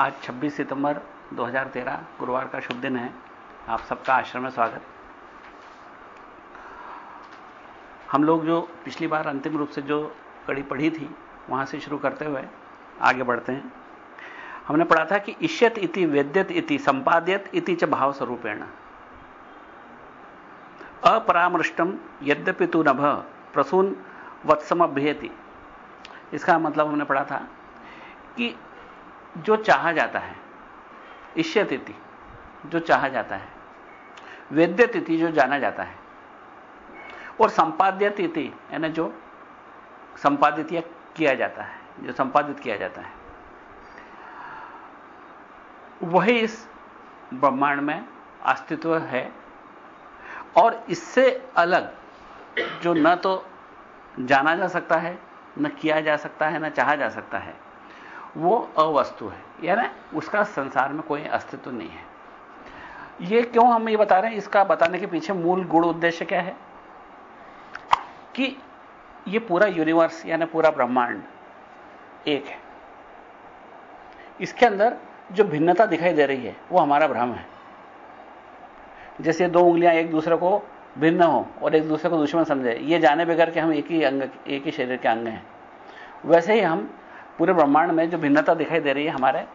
आज 26 सितंबर 2013 गुरुवार का शुभ दिन है। आप सबका आश्रम में स्वागत। हम लोग जो पिछली बार अंतिम रूप से जो कड़ी पढ़ी थी, वहाँ से शुरू करते हुए आगे बढ़ते हैं। हमने पढ़ा था कि इष्यत इति, वेद्यत इति, संपाद्यत इति च भाव स्वरूपेण अपरामृष्टम यद्यपि तु नभ, प्रसून वत्सम अभ्येति इसका मतलब हमने पढ़ा था कि जो चाहा जाता है इष्यत तिथि, जो चाहा जाता है, वेद्य तिथि जो जाना जाता है, और संपाद्य तिथि, यानी जो संपादित या किया जाता है, जो संपादित किया जाता है, वही इस ब्रह्मांड में अस्तित्व है, और इससे अलग जो न तो जाना जा सकता है, न किया जा सकता है, न चाहा जा सकता है वो अवस्तु है, यानी उसका संसार में कोई अस्तित्व नहीं है। ये क्यों हम ये बता रहे हैं? इसका बताने के पीछे मूल गुण उद्देश्य क्या है? कि ये पूरा यूनिवर्स यानी पूरा ब्रह्मांड एक है। इसके अंदर जो भिन्नता दिखाई दे रही है, वो हमारा भ्रम है। जैसे दो उंगलियाँ एक दूसरे को भिन्न हो और एक दूसरे को दुश्मन समझे, ये जाने बगैर कि हम एक ही अंग, एक ही शरीर के अंग हैं। वैसे ही हम पूरे ब्रह्मांड में जो भिन्नता दिखाई दे रही है हमारे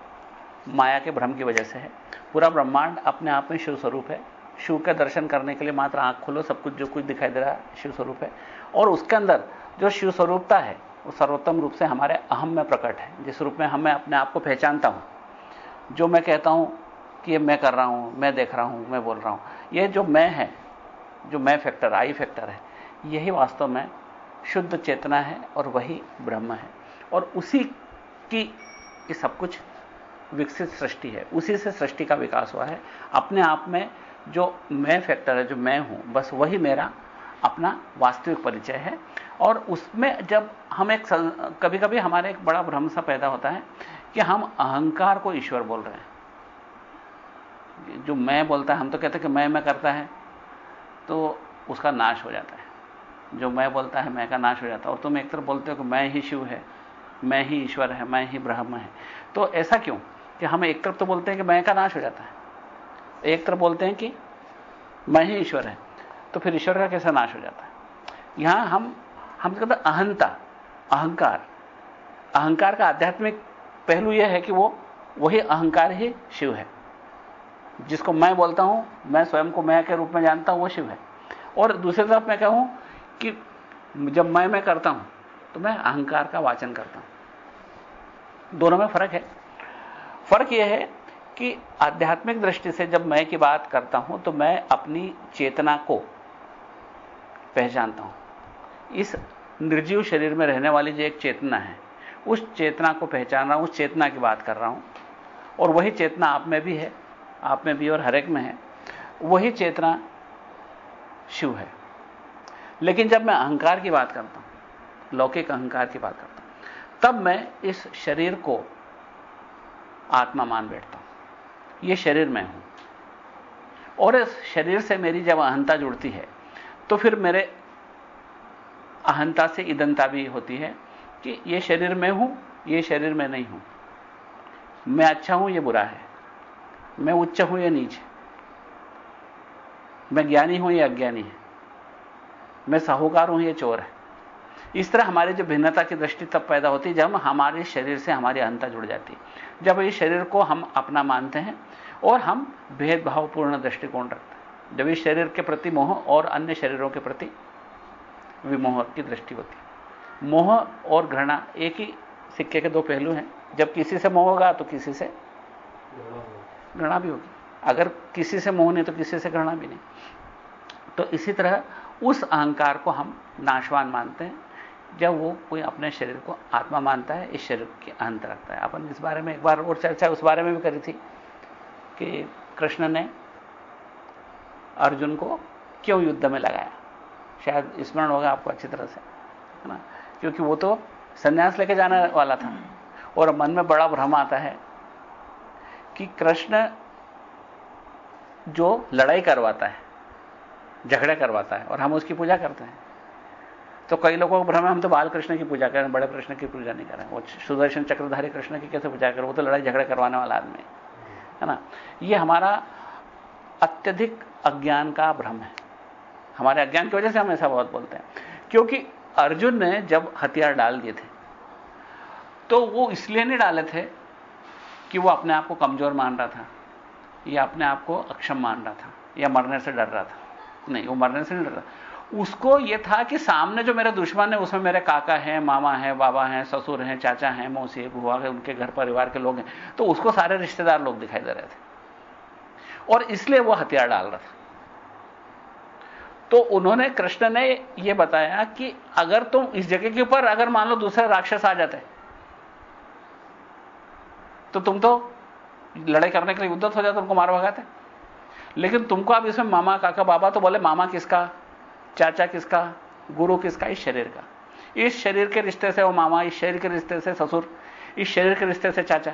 माया के भ्रम की वजह से है। पूरा ब्रह्मांड अपने आप में शिव स्वरूप है। शिव के दर्शन करने के लिए मात्र आँख खोलो, सब कुछ जो कुछ दिखाई दे रहा है शिव स्वरूप है। और उसके अंदर जो शिव स्वरूपता है, वो सर्वोत्तम रूप से हमारे अहम में प्रकट है। जिस रूप में हमें अपने आप को पहचानता हूँ। जो मैं कहता हूँ कि ये मैं कर रहा हूँ, मैं देख रहा हूँ, मैं बोल रहा हूँ, ये जो मैं है, जो मैं फैक्टर आई फैक्टर है, यही वास्तव में शुद्ध चेतना है और वही ब्रह्म है। और उसी की ये सब कुछ विकसित सृष्टि है। उसी से सृष्टि का विकास हुआ है। अपने आप में जो मैं फैक्टर है, जो मैं हूँ, बस वही मेरा अपना वास्तविक परिचय है। और उसमें जब हम एक कभी कभी हमारे एक बड़ा भ्रम सा पैदा होता है कि हम अहंकार को ईश्वर बोल रहे हैं। जो मैं बोलता है, हम तो कहते हैं कि मैं मैं करता है तो उसका नाश हो जाता है। जो मैं बोलता है, मैं का नाश हो जाता है। और तुम एक तरफ़ बोलते हो कि मैं ही शिव है मैं ही ईश्वर है, मैं ही ब्रह्म है। तो ऐसा क्यों? कि हम एक तरफ़ तो बोलते हैं कि मैं का नाश हो जाता है। एक तरफ़ बोलते हैं कि मैं ही ईश्वर है तो फिर ईश्वर का कैसा नाश हो जाता है? यहाँ हम हम कहते अहंता, अहंकार। अहंकार का आध्यात्मिक पहलू यह है कि वो, वही अहंकार ही शिव है। जिसको मैं बोलता हूँ, मैं स्वयं को मैं के रूप में जानता हूँ, वो शिव है। और दूसरी तरफ़ मैं कहूँ कि जब मैं मैं करता हूँ तो मैं अहंकार का वाचन करता हूँ। दोनों में फ़र्क है। फ़र्क यह है कि आध्यात्मिक दृष्टि से जब मैं की बात करता हूँ तो मैं अपनी चेतना को पहचानता हूँ। इस निर्जीव शरीर में रहने वाली जो एक चेतना है, उस चेतना को पहचान रहा हूँ, उस चेतना की बात कर रहा हूँ। और वही चेतना आप में भी है, आप में भी और हरेक में है। वही चेतना शिव है। लेकिन जब मैं अहंकार की बात करता हूँ, लौकिक अहंकार की बात करता हूँ तब मैं इस शरीर को आत्मा मान बैठता हूँ। यह शरीर मैं हूँ। और इस शरीर से मेरी जब अहंता जुड़ती है तो फिर मेरे अहंता से ईदनता भी होती है कि यह शरीर मैं हूँ यह शरीर में नहीं हूँ। मैं अच्छा हूँ यह बुरा है। मैं उच्च हूँ, या नीच मैं ज्ञानी हूँ, या अज्ञानी है। मैं साहूकार हूँ, या चोर है। इस तरह हमारी जो भिन्नता की दृष्टि तब पैदा होती है जब हमारे शरीर से हमारी अहंता जुड़ जाती है। जब इस शरीर को हम अपना मानते हैं और हम भेदभावपूर्ण दृष्टिकोण रखते हैं। जब इस शरीर के प्रति मोह और अन्य शरीरों के प्रति विमोह की दृष्टि होती है। मोह और घृणा एक ही सिक्के के दो पहलू हैं। जब किसी से मोह होगा तो किसी से घृणा भी होगी। अगर किसी से मोह नहीं तो किसी से घृणा भी नहीं। तो इसी तरह उस अहंकार को हम नाशवान मानते हैं। जब वो कोई अपने शरीर को आत्मा मानता है, इस शरीर के अंत रखता है। अपन इस बारे में एक बार और चर्चा उस बारे में भी करी थी कि कृष्ण ने अर्जुन को क्यों युद्ध में लगाया? शायद स्मरण होगा आपको अच्छी तरह से, है ना? क्योंकि वो तो संन्यास लेके जाने वाला था। और मन में बड़ा भ्रम आता है कि कृष्ण जो लड़ाई करवाता है, झगड़े करवाता है और हम उसकी पूजा करते हैं। तो कई लोगों को भ्रम है हम तो बाल कृष्ण की पूजा करें बड़े कृष्ण की पूजा नहीं करें वो सुदर्शन चक्रधारी कृष्ण की कैसे पूजा करें? वो तो लड़ाई झगड़े करवाने वाला आदमी है ना? ये हमारा अत्यधिक अज्ञान का भ्रम है। हमारे अज्ञान की वजह से हम ऐसा बहुत बोलते हैं। क्योंकि अर्जुन ने जब हथियार डाल दिए थे तो वो इसलिए नहीं डाले थे कि वो अपने आप को कमज़ोर मान रहा था, या अपने आप को अक्षम मान रहा था, या मरने से डर रहा था। नहीं, वो मरने से नहीं डर रहा उसको यह था कि सामने जो मेरा दुश्मन है, उसमें मेरे काका हैं, मामा हैं, बाबा हैं, ससुर हैं, चाचा हैं, मौसी बुआ है, उनके घर परिवार के लोग हैं। तो उसको सारे रिश्तेदार लोग दिखाई दे रहे थे। और इसलिए वो हथियार डाल रहा था। तो उन्होंने, कृष्ण ने यह बताया कि अगर तुम इस जगह के ऊपर अगर मान लो दूसरे राक्षस आ जाते तो तुम तो लड़ाई करने के लिए उद्दत हो जाते तुमको मार भगाते लेकिन तुमको अब इसमें मामा, काका, बाबा तो बोले, मामा किसका? चाचा किसका? गुरु किसका? इस शरीर का। इस शरीर के रिश्ते से वो मामा, इस शरीर के रिश्ते से ससुर, इस शरीर के रिश्ते से चाचा।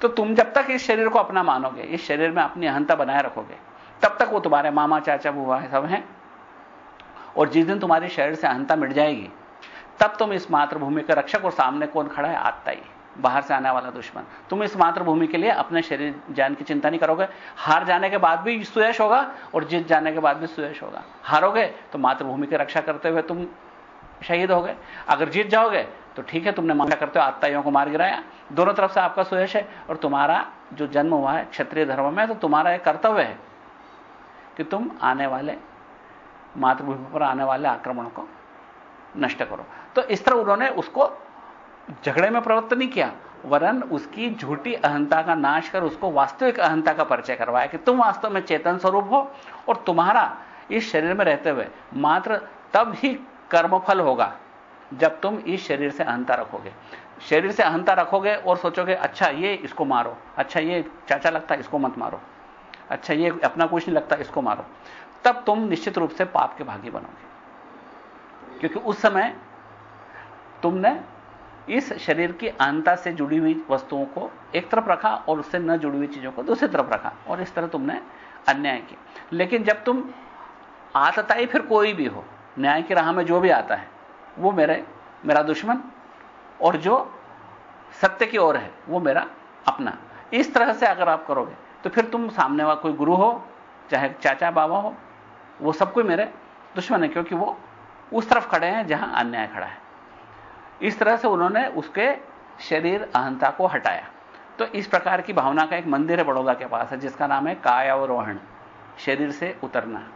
तो तुम जब तक इस शरीर को अपना मानोगे, इस शरीर में अपनी अहंता बनाए रखोगे, तब तक वो तुम्हारे मामा, चाचा, बुआ सब हैं। और जिस दिन तुम्हारी शरीर से अहंता मिट जाएगी, तब तुम इस मातृभूमि के रक्षक और सामने कौन खड़ा है? आत्ता ही। बाहर से आने वाला दुश्मन। तुम इस मातृभूमि के लिए अपने शरीर जान की चिंता नहीं करोगे। हार जाने के बाद भी सुयश होगा और जीत जाने के बाद भी सुयश होगा। हारोगे तो मातृभूमि की रक्षा करते हुए तुम शहीद हो गए अगर जीत जाओगे तो ठीक है, तुमने मांगा करते हो, आत्ताइयों को मार गिराया। दोनों तरफ़ से आपका सुयश है और तुम्हारा जो जन्म हुआ है क्षत्रिय धर्म में तो तुम्हारा एक कर्तव्य है कि तुम आने वाले मातृभूमि पर आने वाले आक्रमण को नष्ट करो। तो इस तरह उन्होंने उसको झगड़े में प्रवृत्त नहीं किया। वरन उसकी झूठी अहंता का नाश कर उसको वास्तविक अहंता का परिचय करवाया कि तुम वास्तव में चेतन स्वरूप हो और तुम्हारा इस शरीर में रहते हुए मात्र तब ही कर्मफल होगा जब तुम इस शरीर से अहंता रखोगे। शरीर से अहंता रखोगे और सोचोगे अच्छा ये इसको मारो। अच्छा ये चाचा लगता है, इसको मत मारो। अच्छा ये अपना कुछ नहीं लगता, इसको मारो। तब तुम निश्चित रूप से पाप के भागी बनोगे। क्योंकि उस समय तुमने इस शरीर की अहंता से जुड़ी हुई वस्तुओं को एक तरफ़ रखा और उससे न जुड़ी हुई चीज़ों को दूसरी तरफ़ रखा और इस तरह तुमने अन्याय किया। लेकिन जब तुम आतताई फिर कोई भी हो, न्याय की राह में जो भी आता है, वो मेरे, मेरा दुश्मन और जो सत्य की ओर है, वो मेरा अपना। इस तरह से अगर आप करोगे तो फिर तुम सामने वाला कोई गुरु हो, चाहे चाचा बाबा हो, वो सब कोई मेरे दुश्मन है, क्योंकि वो उस तरफ़ खड़े हैं जहाँ अन्याय खड़ा है। इस तरह से उन्होंने उसके शरीर अहंता को हटाया। तो इस प्रकार की भावना का एक मंदिर है बड़ौदा के पास है जिसका नाम है काया अवरोहण। शरीर से उतरना।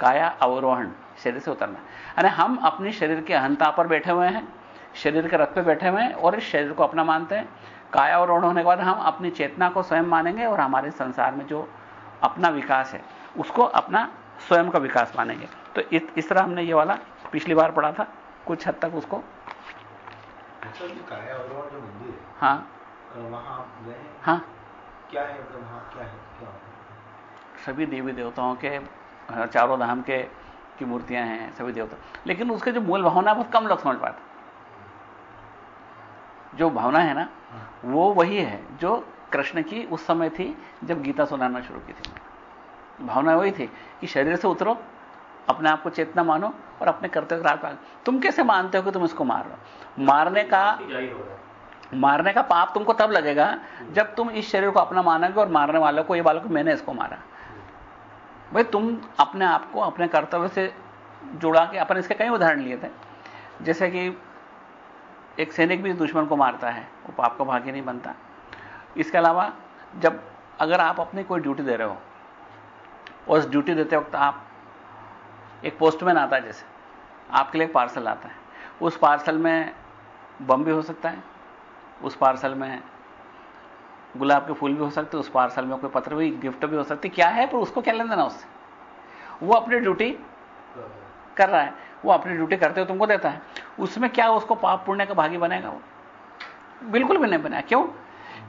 काया अवरोहण। शरीर से उतरना। यानी हम अपने शरीर की अहंता पर बैठे हुए हैं, शरीर के रथ पे बैठे हुए हैं और इस शरीर को अपना मानते हैं। काया अवरोहण होने के बाद हम अपनी चेतना को स्वयं मानेंगे और हमारे संसार में जो अपना विकास है, उसको अपना स्वयं का विकास मानेंगे। तो इस तरह हमने ये वाला पिछली बार पढ़ा था, कुछ हद तक उसको अच्छा जो काया और जो मंदिर है हाँ। हाँ। क्या है मतलब वहाँ क्या है? क्या सभी देवी देवताओं के चारों धाम के की मूर्तियाँ हैं सभी देवता। लेकिन उसके जो मूल भावना बहुत कम लोग समझ पाते। जो भावना है ना हाँ। वो वही है जो कृष्ण की उस समय थी जब गीता सुनाना शुरू की थी। भावना वही थी कि शरीर से उतरो अपने आप को चेतना मानो और अपने कर्तव्य रात तुम कैसे मानते हो कि तुम इसको मार रहे हो? मारने का मारने का पाप तुमको तब लगेगा जब तुम इस शरीर को अपना मानोगे और मारने वालों को ये वालों को मैंने इसको मारा। भाई तुम अपने आप को अपने कर्तव्य से जुड़ा के अपन इसके कई उदाहरण लिए थे। जैसे कि एक सैनिक भी दुश्मन को मारता है वो पाप का भाग्य नहीं बनता। इसके अलावा जब अगर आप अपनी कोई ड्यूटी दे रहे हो और उस ड्यूटी देते वक्त आप एक पोस्टमैन आता है जैसे आपके लिए पार्सल आता है। उस पार्सल में बम भी हो सकता है, उस पार्सल में गुलाब के फूल भी हो सकते उस पार्सल में कोई पत्र भी, गिफ्ट भी हो सकती क्या है पर उसको क्या लेना देना उससे? वो अपनी ड्यूटी कर रहा है। वो अपनी ड्यूटी करते हुए तुमको देता है। उसमें क्या उसको पाप पुण्य का भागी बनेगा वो? बिल्कुल भी नहीं बनाया क्यों?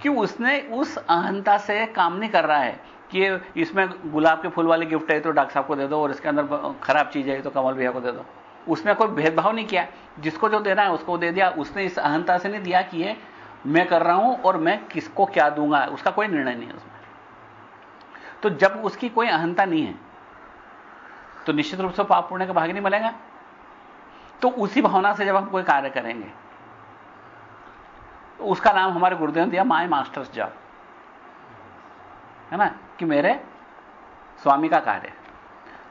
कि उसने उस अहंता से काम नहीं कर रहा है कि इसमें गुलाब के फूल वाली गिफ्ट है तो डॉक्टर साहब को दे दो और इसके अंदर खराब चीज़ है तो कमल भैया को दे दो। उसमें कोई भेदभाव नहीं किया। जिसको जो देना है उसको दे दिया। उसने इस अहंता से नहीं दिया कि ये मैं कर रहा हूँ और मैं किसको क्या दूँगा। उसका कोई निर्णय नहीं है उसमें। तो जब उसकी कोई अहंता नहीं है तो निश्चित रूप से पाप पुण्य का भाग नहीं मिलेगा तो उसी भावना से जब हम कोई कार्य करेंगे तो उसका नाम हमारे गुरुदेव ने दिया माई मास्टर्स जॉब है ना? कि मेरे स्वामी का कार्य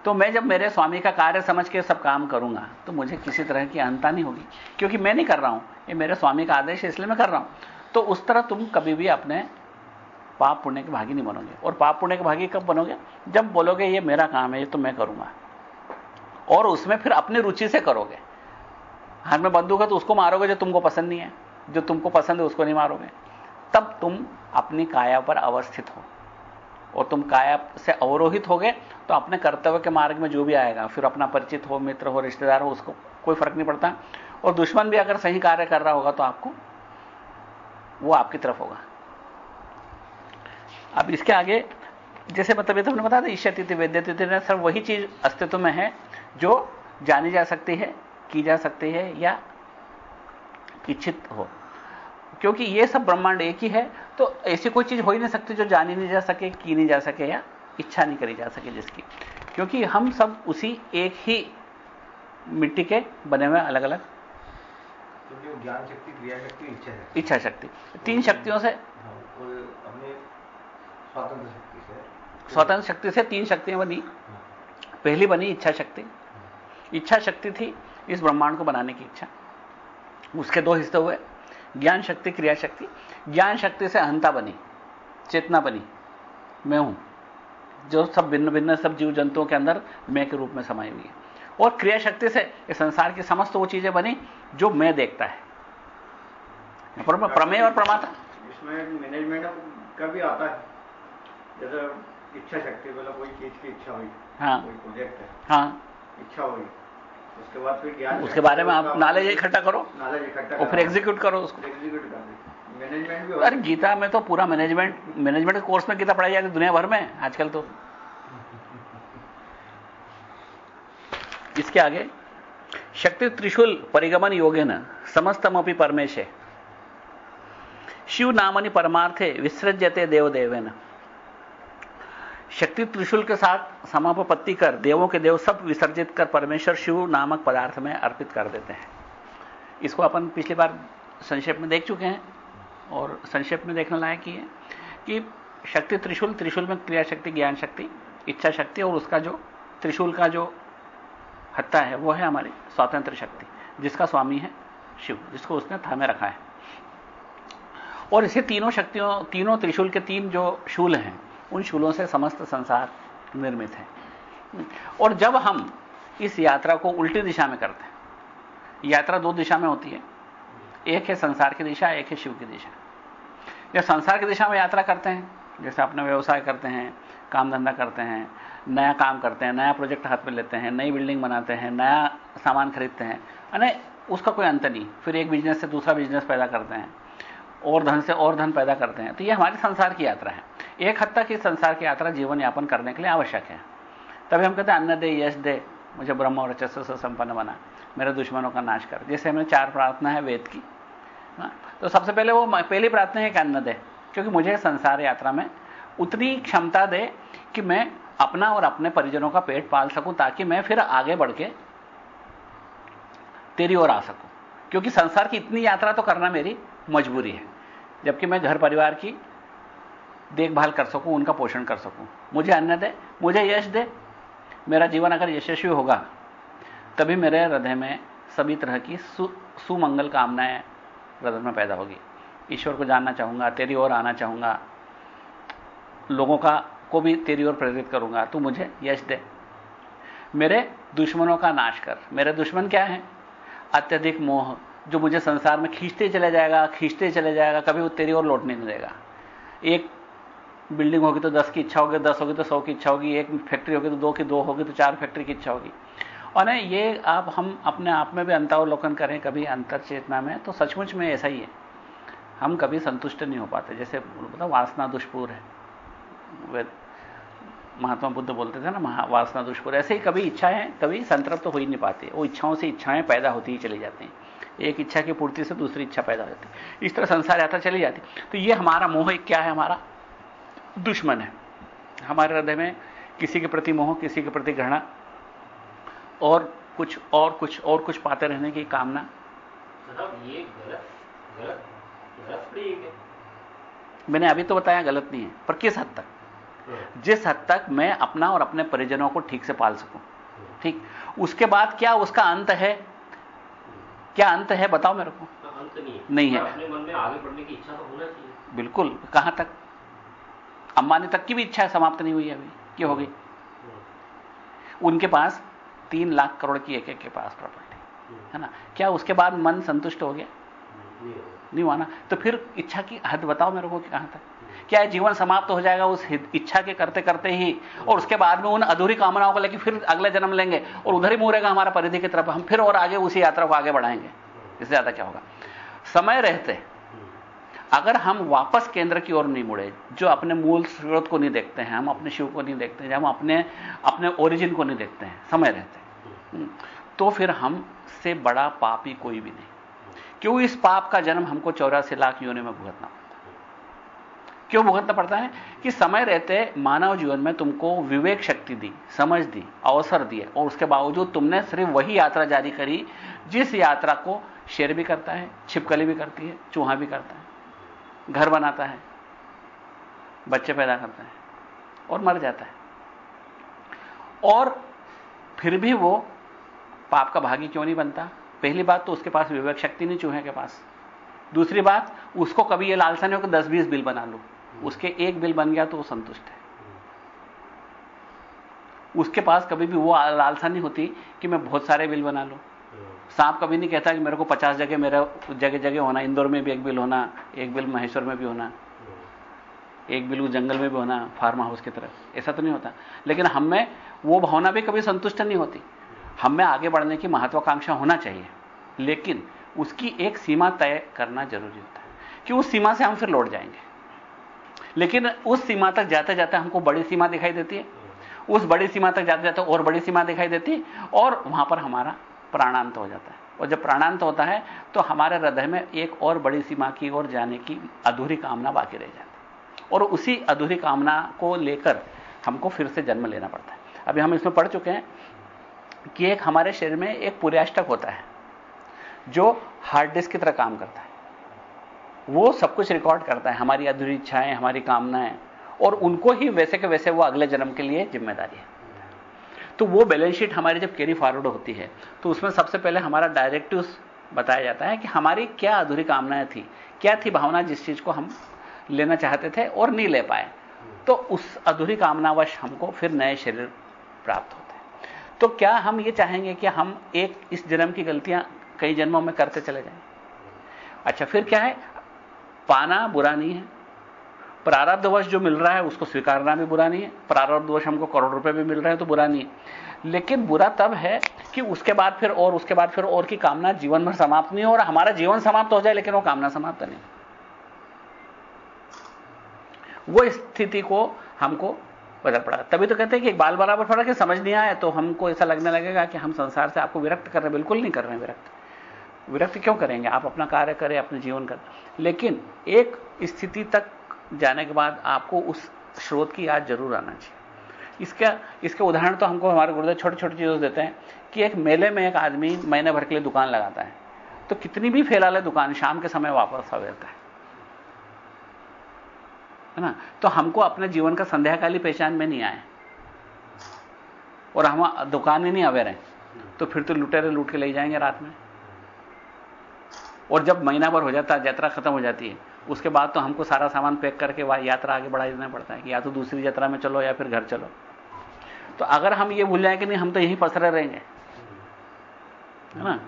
तो मैं जब मेरे स्वामी का कार्य समझ के सब काम करूँगा तो मुझे किसी तरह की अहंता नहीं होगी। क्योंकि मैं नहीं कर रहा हूँ, ये मेरे स्वामी का आदेश है, इसलिए मैं कर रहा हूँ। तो उस तरह तुम कभी भी अपने पाप पुण्य के भागी नहीं बनोगे। और पाप पुण्य के भागी कब बनोगे? जब बोलोगे, ये मेरा काम है, ये तो मैं करूँगा। और उसमें फिर अपनी रुचि से करोगे। हाथ में बंदूक है तो उसको मारोगे जो तुमको पसंद नहीं है। जो तुमको पसंद है उसको नहीं मारोगे। तब तुम अपनी काया पर अवस्थित हो। और तुम काया से अवरोहित हो गए तो अपने कर्तव्य के मार्ग में जो भी आएगा, फिर अपना परिचित हो, मित्र हो, रिश्तेदार हो, उसको कोई फ़र्क नहीं पड़ता। और दुश्मन भी अगर सही कार्य कर रहा होगा तो आपको, वो आपकी तरफ़ होगा। अब इसके आगे, जैसे मतलब ये तो हमने बताया था ईश्वतिथि वेद्यतिथि सर वही चीज़ अस्तित्व में है, जो जानी जा सकती है, की जा सकती है, या इच्छित हो। क्योंकि ये सब ब्रह्मांड एक ही है तो ऐसी कोई चीज़ हो ही नहीं सकती जो जानी नहीं जा सके की नहीं जा सके या इच्छा नहीं करी जा सके जिसकी। क्योंकि हम सब उसी एक ही मिट्टी के बने हुए अलग अलग ज्ञान शक्ति क्रिया शक्ति इच्छा शक्ति। इच्छा शक्ति। तीन शक्तियों से हाँ, स्वतंत्र शक्ति से स्वतंत्र शक्ति से तीन शक्तियाँ बनी। पहली बनी इच्छा शक्ति। इच्छा शक्ति थी इस ब्रह्मांड को बनाने की इच्छा। उसके दो हिस्से हुए। ज्ञान शक्ति क्रिया शक्ति। ज्ञान शक्ति से अहंता बनी चेतना बनी। मैं हूँ। जो सब भिन्न भिन्न सब जीव जंतुओं के अंदर मैं के रूप में समाई हुई है। और क्रिया शक्ति से इस संसार की समस्त वो चीज़ें बनी जो मैं देखता है। प्रमेय और प्रमाता। इसमें मैनेजमेंट का भी आता है। जैसे इच्छा शक्ति मतलब कोई चीज़ की इच्छा हुई हाँ। कोई प्रोजेक्ट है। हाँ। इच्छा हुई। उसके बाद फिर ज्ञान उसके बारे में आप नॉलेज इकट्ठा करो नॉलेज इकट्ठा और फिर एग्जीक्यूट करो उसको। एग्जीक्यूट कर मैनेजमेंट भी अरे गीता में तो पूरा मैनेजमेंट मैनेजमेंट के कोर्स में गीता पढ़ाई जाती दुनिया भर में आजकल तो। इसके आगे शक्ति त्रिशूल परिगमन योगे न समस्तमपि परमेशे। शिव नामनि परमार्थे विसृज्यते देवदेवेन। शक्ति त्रिशूल के साथ समापत्ति कर देवों के देव सब विसर्जित कर परमेश्वर शिव नामक पदार्थ में अर्पित कर देते हैं। इसको अपन पिछली बार संक्षेप में देख चुके हैं और संक्षेप में देखने लायक ही है कि शक्ति त्रिशूल त्रिशूल में क्रिया शक्ति ज्ञान शक्ति इच्छा शक्ति और उसका जो त्रिशूल का जो हत्ता है, वो है हमारी स्वतंत्र शक्ति, जिसका स्वामी है शिव, जिसको उसने थामे रखा है। और इसे तीनों शक्तियों, तीनों त्रिशूल के तीन जो शूल हैं उन शूलों से समस्त संसार निर्मित है। और जब हम इस यात्रा को उल्टी दिशा में करते हैं, यात्रा दो दिशा में होती है। एक है संसार की दिशा, एक है शिव की दिशा। जब संसार की दिशा में यात्रा करते हैं, जैसे अपना व्यवसाय करते हैं, काम धंधा करते हैं, नया काम करते हैं, नया प्रोजेक्ट हाथ में लेते हैं, नई बिल्डिंग बनाते हैं, नया सामान खरीदते हैं अने उसका कोई अंत नहीं। फिर एक बिज़नेस से दूसरा बिज़नेस पैदा करते हैं, और धन से और धन पैदा करते हैं। तो ये हमारी संसार की यात्रा है। एक हद तक इस संसार की यात्रा जीवन यापन करने के लिए आवश्यक है। तभी हम कहते हैं अन्न दे यश दे मुझे ब्रह्म और चस्व से संपन्न बना मेरे दुश्मनों का नाश कर। जैसे हमने चार प्रार्थना है वेद की हाँ, तो सबसे पहले वो पहली प्रार्थना है कि अन्न दे क्योंकि मुझे संसार यात्रा में उतनी क्षमता दे कि मैं अपना और अपने परिजनों का पेट पाल सकूँ ताकि मैं फिर आगे बढ़ के तेरी ओर आ सकूँ। क्योंकि संसार की इतनी यात्रा तो करना मेरी मजबूरी है जबकि मैं घर परिवार की देखभाल कर सकूँ उनका पोषण कर सकूँ। मुझे अन्न दे मुझे यश दे। मेरा जीवन अगर यशस्वी होगा तभी मेरे हृदय में सभी तरह की सु, सुमंगल कामनाएँ हृदय में पैदा होगी। ईश्वर को जानना चाहूँगा तेरी ओर आना चाहूँगा। लोगों का को भी तेरी ओर प्रेरित करूँगा। तू मुझे यश दे। मेरे दुश्मनों का नाश कर। मेरे दुश्मन क्या है? अत्यधिक मोह जो मुझे संसार में खींचते चले जाएगा खींचते चले जाएगा कभी वो तेरी ओर लौटने नहीं देगा। एक बिल्डिंग होगी तो दस की इच्छा होगी, दस होगी तो सौ की इच्छा होगी, एक फैक्ट्री होगी तो दो की दो होगी तो चार फैक्ट्री की इच्छा होगी। और ना ये आप, हम अपने आप में भी अंतावलोकन करें कभी अंतर चेतना में तो सचमुच में ऐसा ही है। हम कभी संतुष्ट नहीं हो पाते, जैसे बताओ वासना दुष्पूर है। महात्मा बुद्ध बोलते थे ना वासना दुष्पूर। ऐसे ही कभी इच्छाएँ, कभी संतृप्त तो हो ही नहीं पाती। वो इच्छाओं से इच्छाएँ पैदा होती ही चली जाती हैं। एक इच्छा की पूर्ति से दूसरी इच्छा पैदा हो जाती है। इस तरह संसार यात्रा चली जाती तो ये हमारा मोह क्या है हमारा? दुश्मन है। हमारे हृदय में किसी के प्रति मोह किसी के प्रति घृणा और कुछ और कुछ और कुछ पाते रहने की कामना। ये गलत गलत गलत है। मैंने अभी तो बताया गलत नहीं है पर किस हद तक? जिस हद तक मैं अपना और अपने परिजनों को ठीक से पाल सकूँ ठीक? उसके बाद क्या उसका अंत है? क्या अंत है बताओ मेरे को। अंत नहीं है। नहीं है। अपने मन में आगे बढ़ने की इच्छा तो होना चाहिए। बिल्कुल कहाँ तक? अंबानी तक की भी इच्छा समाप्त नहीं हुई अभी। क्या हो गई। उनके पास तीन लाख करोड़ की एक एक के पास प्रॉपर्टी है ना? क्या उसके बाद मन संतुष्ट हो गया? नहीं हुआ ना? तो फिर इच्छा की हद बताओ मेरे को कहाँ तक? क्या जीवन समाप्त हो जाएगा उस इच्छा के करते करते ही? और उसके बाद में उन अधूरी कामनाओं को लेकर फिर अगले जन्म लेंगे। और उधर ही मुड़ेगा हमारा परिधि की तरफ़। हम फिर और आगे उसी यात्रा को आगे बढ़ाएँगे। इससे ज़्यादा क्या होगा? समय रहते। अगर हम वापस केंद्र की ओर नहीं मुड़े जो अपने मूल स्रोत को नहीं देखते हैं हम अपने शिव को नहीं देखते हैं हम अपने अपने ओरिजिन को नहीं देखते हैं समय रहते हम्म, तो फिर हमसे बड़ा पापी कोई भी नहीं। क्यों इस पाप का जन्म हमको चौरासी लाख योनि में भुगतना पड़ता है? क्यों भुगतना पड़ता है? कि समय रहते मानव जीवन में तुमको विवेक शक्ति दी समझ दी अवसर दिए और उसके बावजूद तुमने सिर्फ़ वही यात्रा जारी करी जिस यात्रा को शेर भी करता है छिपकली भी करती है चूहा भी करता है। घर बनाता है, बच्चे पैदा करता है और मर जाता है। और फिर भी वो पाप का भागी क्यों नहीं बनता? पहली बात तो उसके पास विवेक शक्ति नहीं चूहे के पास। दूसरी बात, उसको कभी ये लालसा नहीं हो कि दस बीस बिल बना लो। उसके एक बिल बन गया तो वो संतुष्ट है। उसके पास कभी भी वो लालसा नहीं होती कि मैं बहुत सारे बिल बना लूँ। सांप कभी नहीं कहता कि मेरे को पचास जगह मेरा जगह जगह होना, इंदौर में भी एक बिल होना, एक बिल महेश्वर में भी होना, एक बिल जंगल में भी होना, फार्म हाउस की तरफ़ ऐसा तो नहीं होता। लेकिन हम में वो भावना भी कभी संतुष्ट नहीं होती। हम में आगे बढ़ने की महत्वाकांक्षा होना चाहिए। लेकिन उसकी एक सीमा तय करना ज़रूरी होता है कि उस सीमा से हम फिर लौट जाएँगे। लेकिन उस सीमा तक जाते जाते हमको बड़ी सीमा दिखाई देती है। उस बड़ी सीमा तक जाते जाते और बड़ी सीमा दिखाई देती और वहाँ पर हमारा प्राणांत हो जाता है। और जब प्राणांत होता है तो हमारे हृदय में एक और बड़ी सीमा की ओर जाने की अधूरी कामना बाकी रह जाती है। और उसी अधूरी कामना को लेकर हमको फिर से जन्म लेना पड़ता है। अभी हम इसमें पढ़ चुके हैं कि एक हमारे शरीर में एक पुर्याष्टक होता है, जो हार्ड डिस्क की तरह काम करता है। वो सब कुछ रिकॉर्ड करता है, हमारी अधूरी इच्छाएँ, हमारी कामनाएँ, और उनको ही वैसे के वैसे वो अगले जन्म के लिए ज़िम्मेदारी है। तो वो बैलेंस शीट हमारी जब कैरी फॉरवर्ड होती है तो उसमें सबसे पहले हमारा डायरेक्टिव्स बताया जाता है कि हमारी क्या अधूरी कामनाएँ थी, क्या थी भावना जिस चीज़ को हम लेना चाहते थे और नहीं ले पाए। तो उस अधूरी कामनावश हमको फिर नए शरीर प्राप्त होते हैं। तो क्या हम ये चाहेंगे कि हम एक इस जन्म की गलतियाँ कई जन्मों में करते चले जाएँ? अच्छा फिर क्या है? पाना बुरा नहीं है। प्रारब्धवश जो मिल रहा है उसको स्वीकारना भी बुरा नहीं है। प्रारब्धवश हमको करोड़ रुपए भी मिल रहे हैं तो बुरा नहीं है। लेकिन बुरा तब है कि उसके बाद फिर और, उसके बाद फिर और की कामना जीवन भर समाप्त नहीं हो और हमारा जीवन समाप्त हो जाए, लेकिन वो कामना समाप्त नहीं वो स्थिति को हमको बदल पड़ा। तभी तो कहते हैं कि एक बाल बराबर फ़र्क है समझ नहीं आया तो हमको ऐसा लगने लगेगा कि हम संसार से आपको विरक्त कर रहे हैं। बिल्कुल नहीं कर रहे हैं विरक्त। विरक्त क्यों करेंगे? आप अपना कार्य करें, अपने जीवन कर। लेकिन एक स्थिति तक जाने के बाद आपको उस स्रोत की याद ज़रूर आना चाहिए। इसका, इसके उदाहरण तो हमको हमारे गुरुदेव छोटी छोटी चीज़ों देते हैं कि एक मेले में एक आदमी महीने भर के लिए दुकान लगाता है तो कितनी भी फैला ले दुकान शाम के समय वापस आ जाता है। है ना? तो हमको अपने जीवन का संध्याकाली पहचान में नहीं आए और हम दुकान में नहीं अवेयर हैं तो फिर तो लुटेरे लूट के ले जाएँगे रात में। और जब महीना भर हो जाता है यात्रा खत्म हो जाती है उसके बाद तो हमको सारा सामान पैक करके वह यात्रा आगे बढ़ा देना पड़ता है कि या तो दूसरी यात्रा में चलो या फिर घर चलो। तो अगर हम ये भूल जाए कि नहीं, हम तो यहीं पसरे रहेंगे। है ना?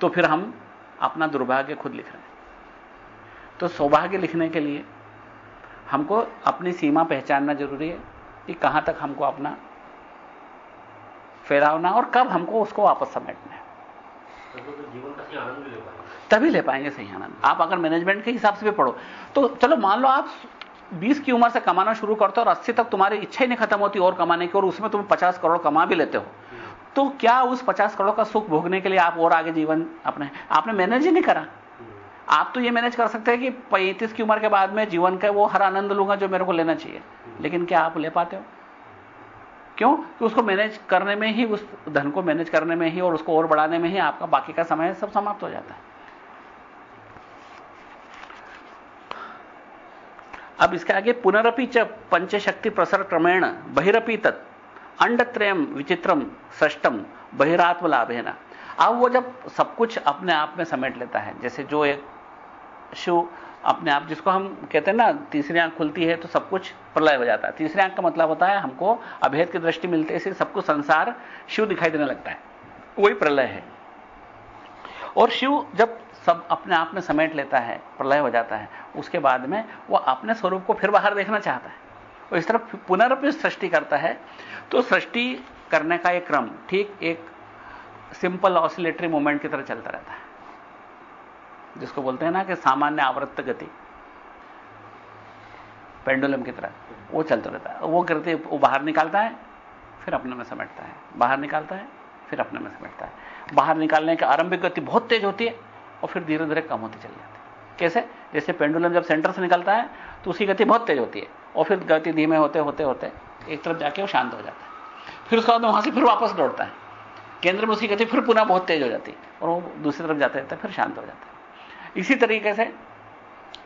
तो फिर हम अपना दुर्भाग्य खुद लिख रहे हैं। तो सौभाग्य लिखने के लिए हमको अपनी सीमा पहचानना ज़रूरी है कि कहाँ तक हमको अपना फैलावना और कब हमको उसको वापस समेटना है। तब तो जीवन का आनंद भी ले पाएँगे तभी ले पाएँगे सही आनंद। आप अगर मैनेजमेंट के हिसाब से भी पढ़ो तो चलो मान लो आप 20 की उम्र से कमाना शुरू करते हो और 80 तक तुम्हारी इच्छा ही नहीं खत्म होती और कमाने की, और उसमें तुम 50 करोड़ कमा भी लेते हो तो क्या उस 50 करोड़ का सुख भोगने के लिए आप और आगे जीवन अपने, आपने मैनेज ही नहीं करा? आप तो ये मैनेज कर सकते हैं कि पैंतीस की उम्र के बाद में जीवन का वो हर आनंद लूँगा जो मेरे को लेना चाहिए, लेकिन क्या आप ले पाते हो? क्यों? कि उसको मैनेज करने में ही, उस धन को मैनेज करने में ही और उसको और बढ़ाने में ही आपका बाकी का समय सब समाप्त हो जाता है। अब इसके आगे पुनरपि च पंचशक्ति प्रसर क्रमेण, बहिरपि तत् अंडत्रयम विचित्रम सृष्टम बहिरात्म लाभेना अब वो जब सब कुछ अपने आप में समेट लेता है, जैसे जो एक शिव अपने आप, जिसको हम कहते हैं ना, तीसरी आँख खुलती है तो सब कुछ प्रलय हो जाता है। तीसरी आँख का मतलब होता है हमको अभेद की दृष्टि मिलते से सब कुछ संसार शिव दिखाई देने लगता है। वही प्रलय है। और शिव जब सब अपने आप में समेट लेता है, प्रलय हो जाता है। उसके बाद में वो अपने स्वरूप को फिर बाहर देखना चाहता है। और इस तरह पुनरअपि सृष्टि करता है। तो सृष्टि करने का एक क्रम, ठीक एक सिंपल ऑसिलेटरी मूवमेंट की तरह चलता रहता है। जिसको बोलते हैं ना कि सामान्य आवृत्त गति पेंडुलम की तरह, वो चलता रहता है। वो करते वो बाहर निकालता है, फिर अपने में समेटता है। बाहर निकालता है, फिर अपने में समेटता है। बाहर निकालने की आरंभिक गति बहुत तेज होती है। और फिर धीरे धीरे कम होती चली जाती है। कैसे? जैसे पेंडुलम जब सेंटर से निकलता है तो उसकी गति बहुत तेज होती है और फिर गति धीमे होते होते होते, एक तरफ़ जाके वो शांत हो जाता है। फिर उसके बाद वहाँ से फिर वापस लौटता है। केंद्र में उसकी गति फिर पुनः बहुत तेज हो जाती है और वो दूसरी तरफ़ जाते रहता फिर शांत हो जाता है। इसी तरीके से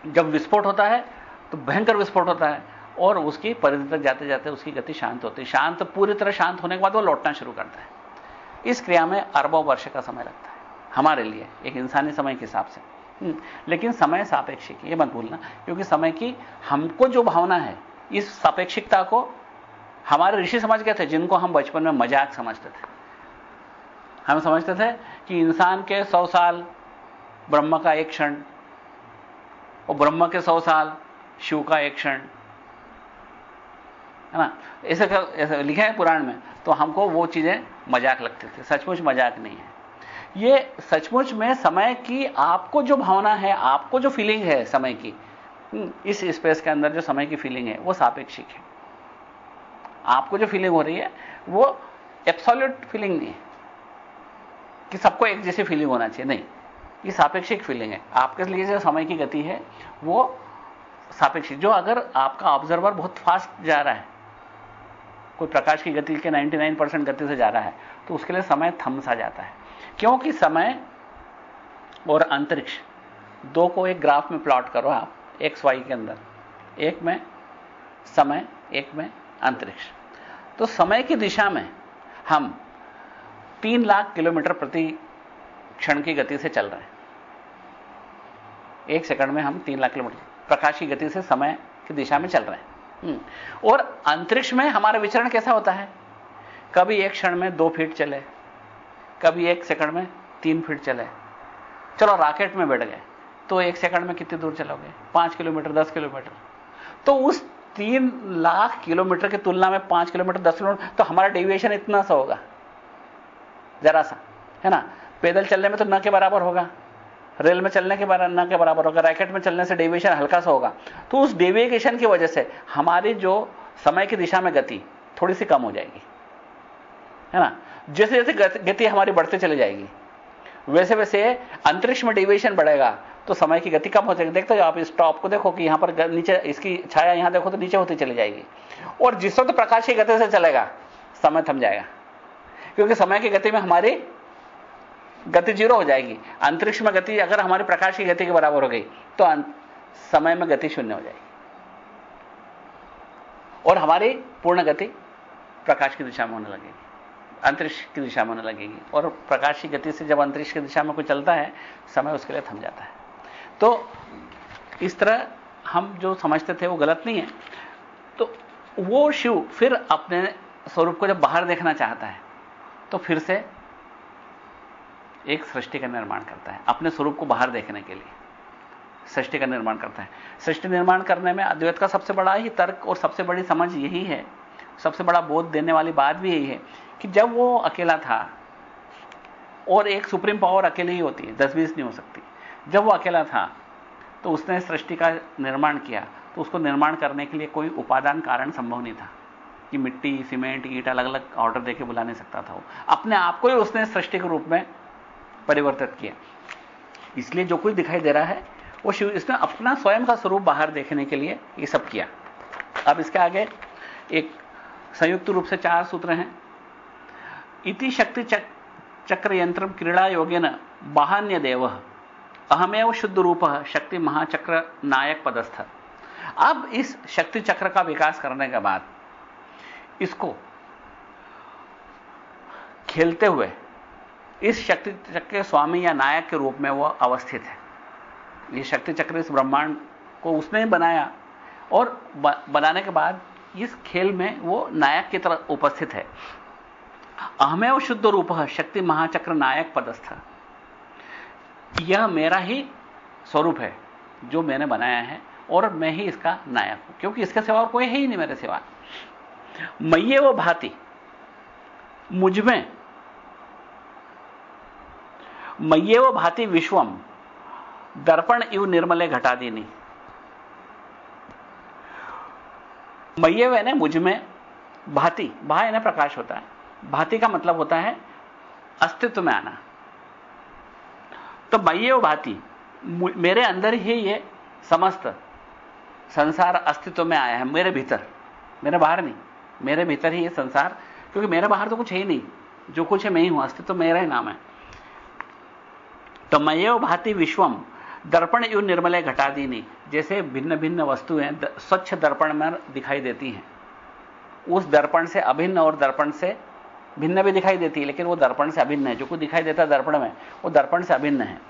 जब विस्फोट होता है तो भयंकर विस्फोट होता है और उसकी परिधि तक जाते जाते उसकी गति शांत होती है। शांत, पूरी तरह शांत होने के बाद वो लौटना शुरू करता है। इस क्रिया में अरबों वर्ष का समय लगता है। हमारे लिए एक इंसानी समय के हिसाब से। हम्म, लेकिन समय सापेक्षिक ये मत भूलना क्योंकि समय की हमको जो भावना है इस सापेक्षिकता को हमारे ऋषि समझ गए थे जिनको हम बचपन में मज़ाक समझते थे। हम समझते थे कि इंसान के सौ साल ब्रह्म का एक क्षण और ब्रह्म के सौ साल शिव का एक क्षण है ना? ऐसे लिखे हैं पुराण में तो हमको वो चीज़ें मज़ाक लगती थी सचमुच मज़ाक नहीं है। ये सचमुच में समय की आपको जो भावना है आपको जो फीलिंग है समय की हम्म, इस स्पेस के अंदर जो समय की फीलिंग है वो सापेक्षिक है। आपको जो फीलिंग हो रही है वो एब्सोल्यूट फीलिंग नहीं है। कि सबको एक जैसी फीलिंग होना चाहिए नहीं। ये सापेक्षिक फीलिंग है। आपके लिए जो समय की गति है वो सापेक्षिक। जो अगर आपका ऑब्जर्वर बहुत फास्ट जा रहा है कोई प्रकाश की गति के 99 परसेंट गति से जा रहा है तो उसके लिए समय थम सा जाता है। क्योंकि समय और अंतरिक्ष दो को एक ग्राफ में प्लॉट करो आप एक्स वाई के अंदर। एक में समय, एक में अंतरिक्ष। तो समय की दिशा में हम तीन लाख किलोमीटर प्रति क्षण की गति से चल रहे हैं। एक सेकंड में हम तीन लाख किलोमीटर प्रकाश की गति से समय की दिशा में चल रहे हैं। हम्म। और अंतरिक्ष में हमारा विचरण कैसा होता है? कभी एक क्षण में दो फीट चले कभी एक सेकंड में तीन फीट चले। चलो, रॉकेट में बैठ गए। तो एक सेकंड में कितनी दूर चलोगे? पाँच किलोमीटर, दस किलोमीटर। तो उस तीन लाख किलोमीटर की तुलना में पाँच किलोमीटर, दस किलोमीटर तो हमारा डेविएशन इतना सा होगा। जरा सा, है ना? पैदल चलने में तो न के बराबर होगा। रेल में चलने के बराबर न के बराबर होगा। रैकेट में चलने से डेविएशन हल्का सा होगा। तो उस डेविएशन की वजह से हमारी जो समय की दिशा में गति थोड़ी सी कम हो जाएगी। है ना? जैसे जैसे गति हमारी बढ़ते चली जाएगी, वैसे वैसे अंतरिक्ष में डेविएशन बढ़ेगा तो समय की गति कम हो जाएगी। देखते हो आप इस टॉप को देखो कि यहाँ पर नीचे, इसकी छाया यहाँ देखो तो नीचे होती चली जाएगी। और जिस वक्त तो प्रकाश की गति से चलेगा, समय थम जाएगा। क्योंकि समय की गति में हमारी गति ज़ीरो हो जाएगी। अंतरिक्ष में गति, अगर हमारी प्रकाश की गति के बराबर हो गई तो समय में गति शून्य हो जाएगी। और हमारी पूर्ण गति प्रकाश की दिशा में होने लगेगी। अंतरिक्ष की दिशा में होने लगेगी। और प्रकाश की गति से जब अंतरिक्ष की दिशा में कोई चलता है, समय उसके लिए थम जाता है। तो इस तरह हम जो समझते थे वो गलत नहीं है। तो वो शिव फिर अपने स्वरूप को जब बाहर देखना चाहता है तो फिर से एक सृष्टि का निर्माण करता है, अपने स्वरूप को बाहर देखने के लिए। सृष्टि का निर्माण करता है। सृष्टि निर्माण करने में अद्वैत का सबसे बड़ा ही तर्क और सबसे बड़ी समझ यही है सबसे बड़ा बोध देने वाली बात भी यही है कि जब वो अकेला था, और एक सुप्रीम पावर अकेले ही होती है, दस बीस नहीं हो सकती। जब वो अकेला था तो उसने सृष्टि का निर्माण किया तो उसको निर्माण करने के लिए कोई उपादान कारण संभव नहीं था कि मिट्टी, सीमेंट, ईट अलग अलग ऑर्डर देके बुला नहीं सकता था वो। अपने आप को ही उसने सृष्टि के रूप में परिवर्तित किया। इसलिए जो कुछ दिखाई दे रहा है, वो शिव, इसने अपना स्वयं का स्वरूप बाहर देखने के लिए ये सब किया। अब इसके आगे एक संयुक्त रूप से चार सूत्र हैं। इति शक्ति चक, चक्र यंत्र क्रीड़ा योगेन बाहन्य देव अहमेव शुद्ध रूप शक्ति महाचक्र नायक पदस्थ। अब इस शक्ति चक्र का विकास करने के बाद इसको खेलते हुए इस शक्ति चक्र के स्वामी या नायक के रूप में वह अवस्थित है। ये शक्ति चक्र इस ब्रह्मांड को उसने ही बनाया और बनाने के बाद इस खेल में वो नायक की तरह उपस्थित है। अहमेव शुद्ध रूप शक्ति महाचक्र नायक पदस्थ। यह मेरा ही स्वरूप है, जो मैंने बनाया है, और मैं ही इसका नायक हूँ, क्योंकि इसके सिवा और कोई है ही नहीं मेरे सिवा। मैये वो भांति मुझमें मैये वो भांति विश्वम, दर्पण इव निर्मले घटा देनी मये यानी मुझमें भांति भा यानी प्रकाश होता है। भांति का मतलब होता है अस्तित्व में आना। तो मये भांति मेरे अंदर ही ये समस्त संसार अस्तित्व में आया है, मेरे भीतर। मेरे बाहर नहीं, मेरे भीतर ही ये संसार, क्योंकि मेरे बाहर तो कुछ है ही नहीं। जो कुछ है मैं ही हूँ, अस्तित्व मेरा ही नाम है। तो मयो भाति विश्वम दर्पण यू निर्मले नहीं, जैसे भिन्न भिन्न वस्तुएँ स्वच्छ दर्पण में दिखाई देती हैं। उस दर्पण से अभिन्न और दर्पण से भिन्न भी दिखाई देती है, लेकिन वो दर्पण से अभिन्न है। जो कुछ दिखाई देता है दर्पण में, वो दर्पण से अभिन्न है।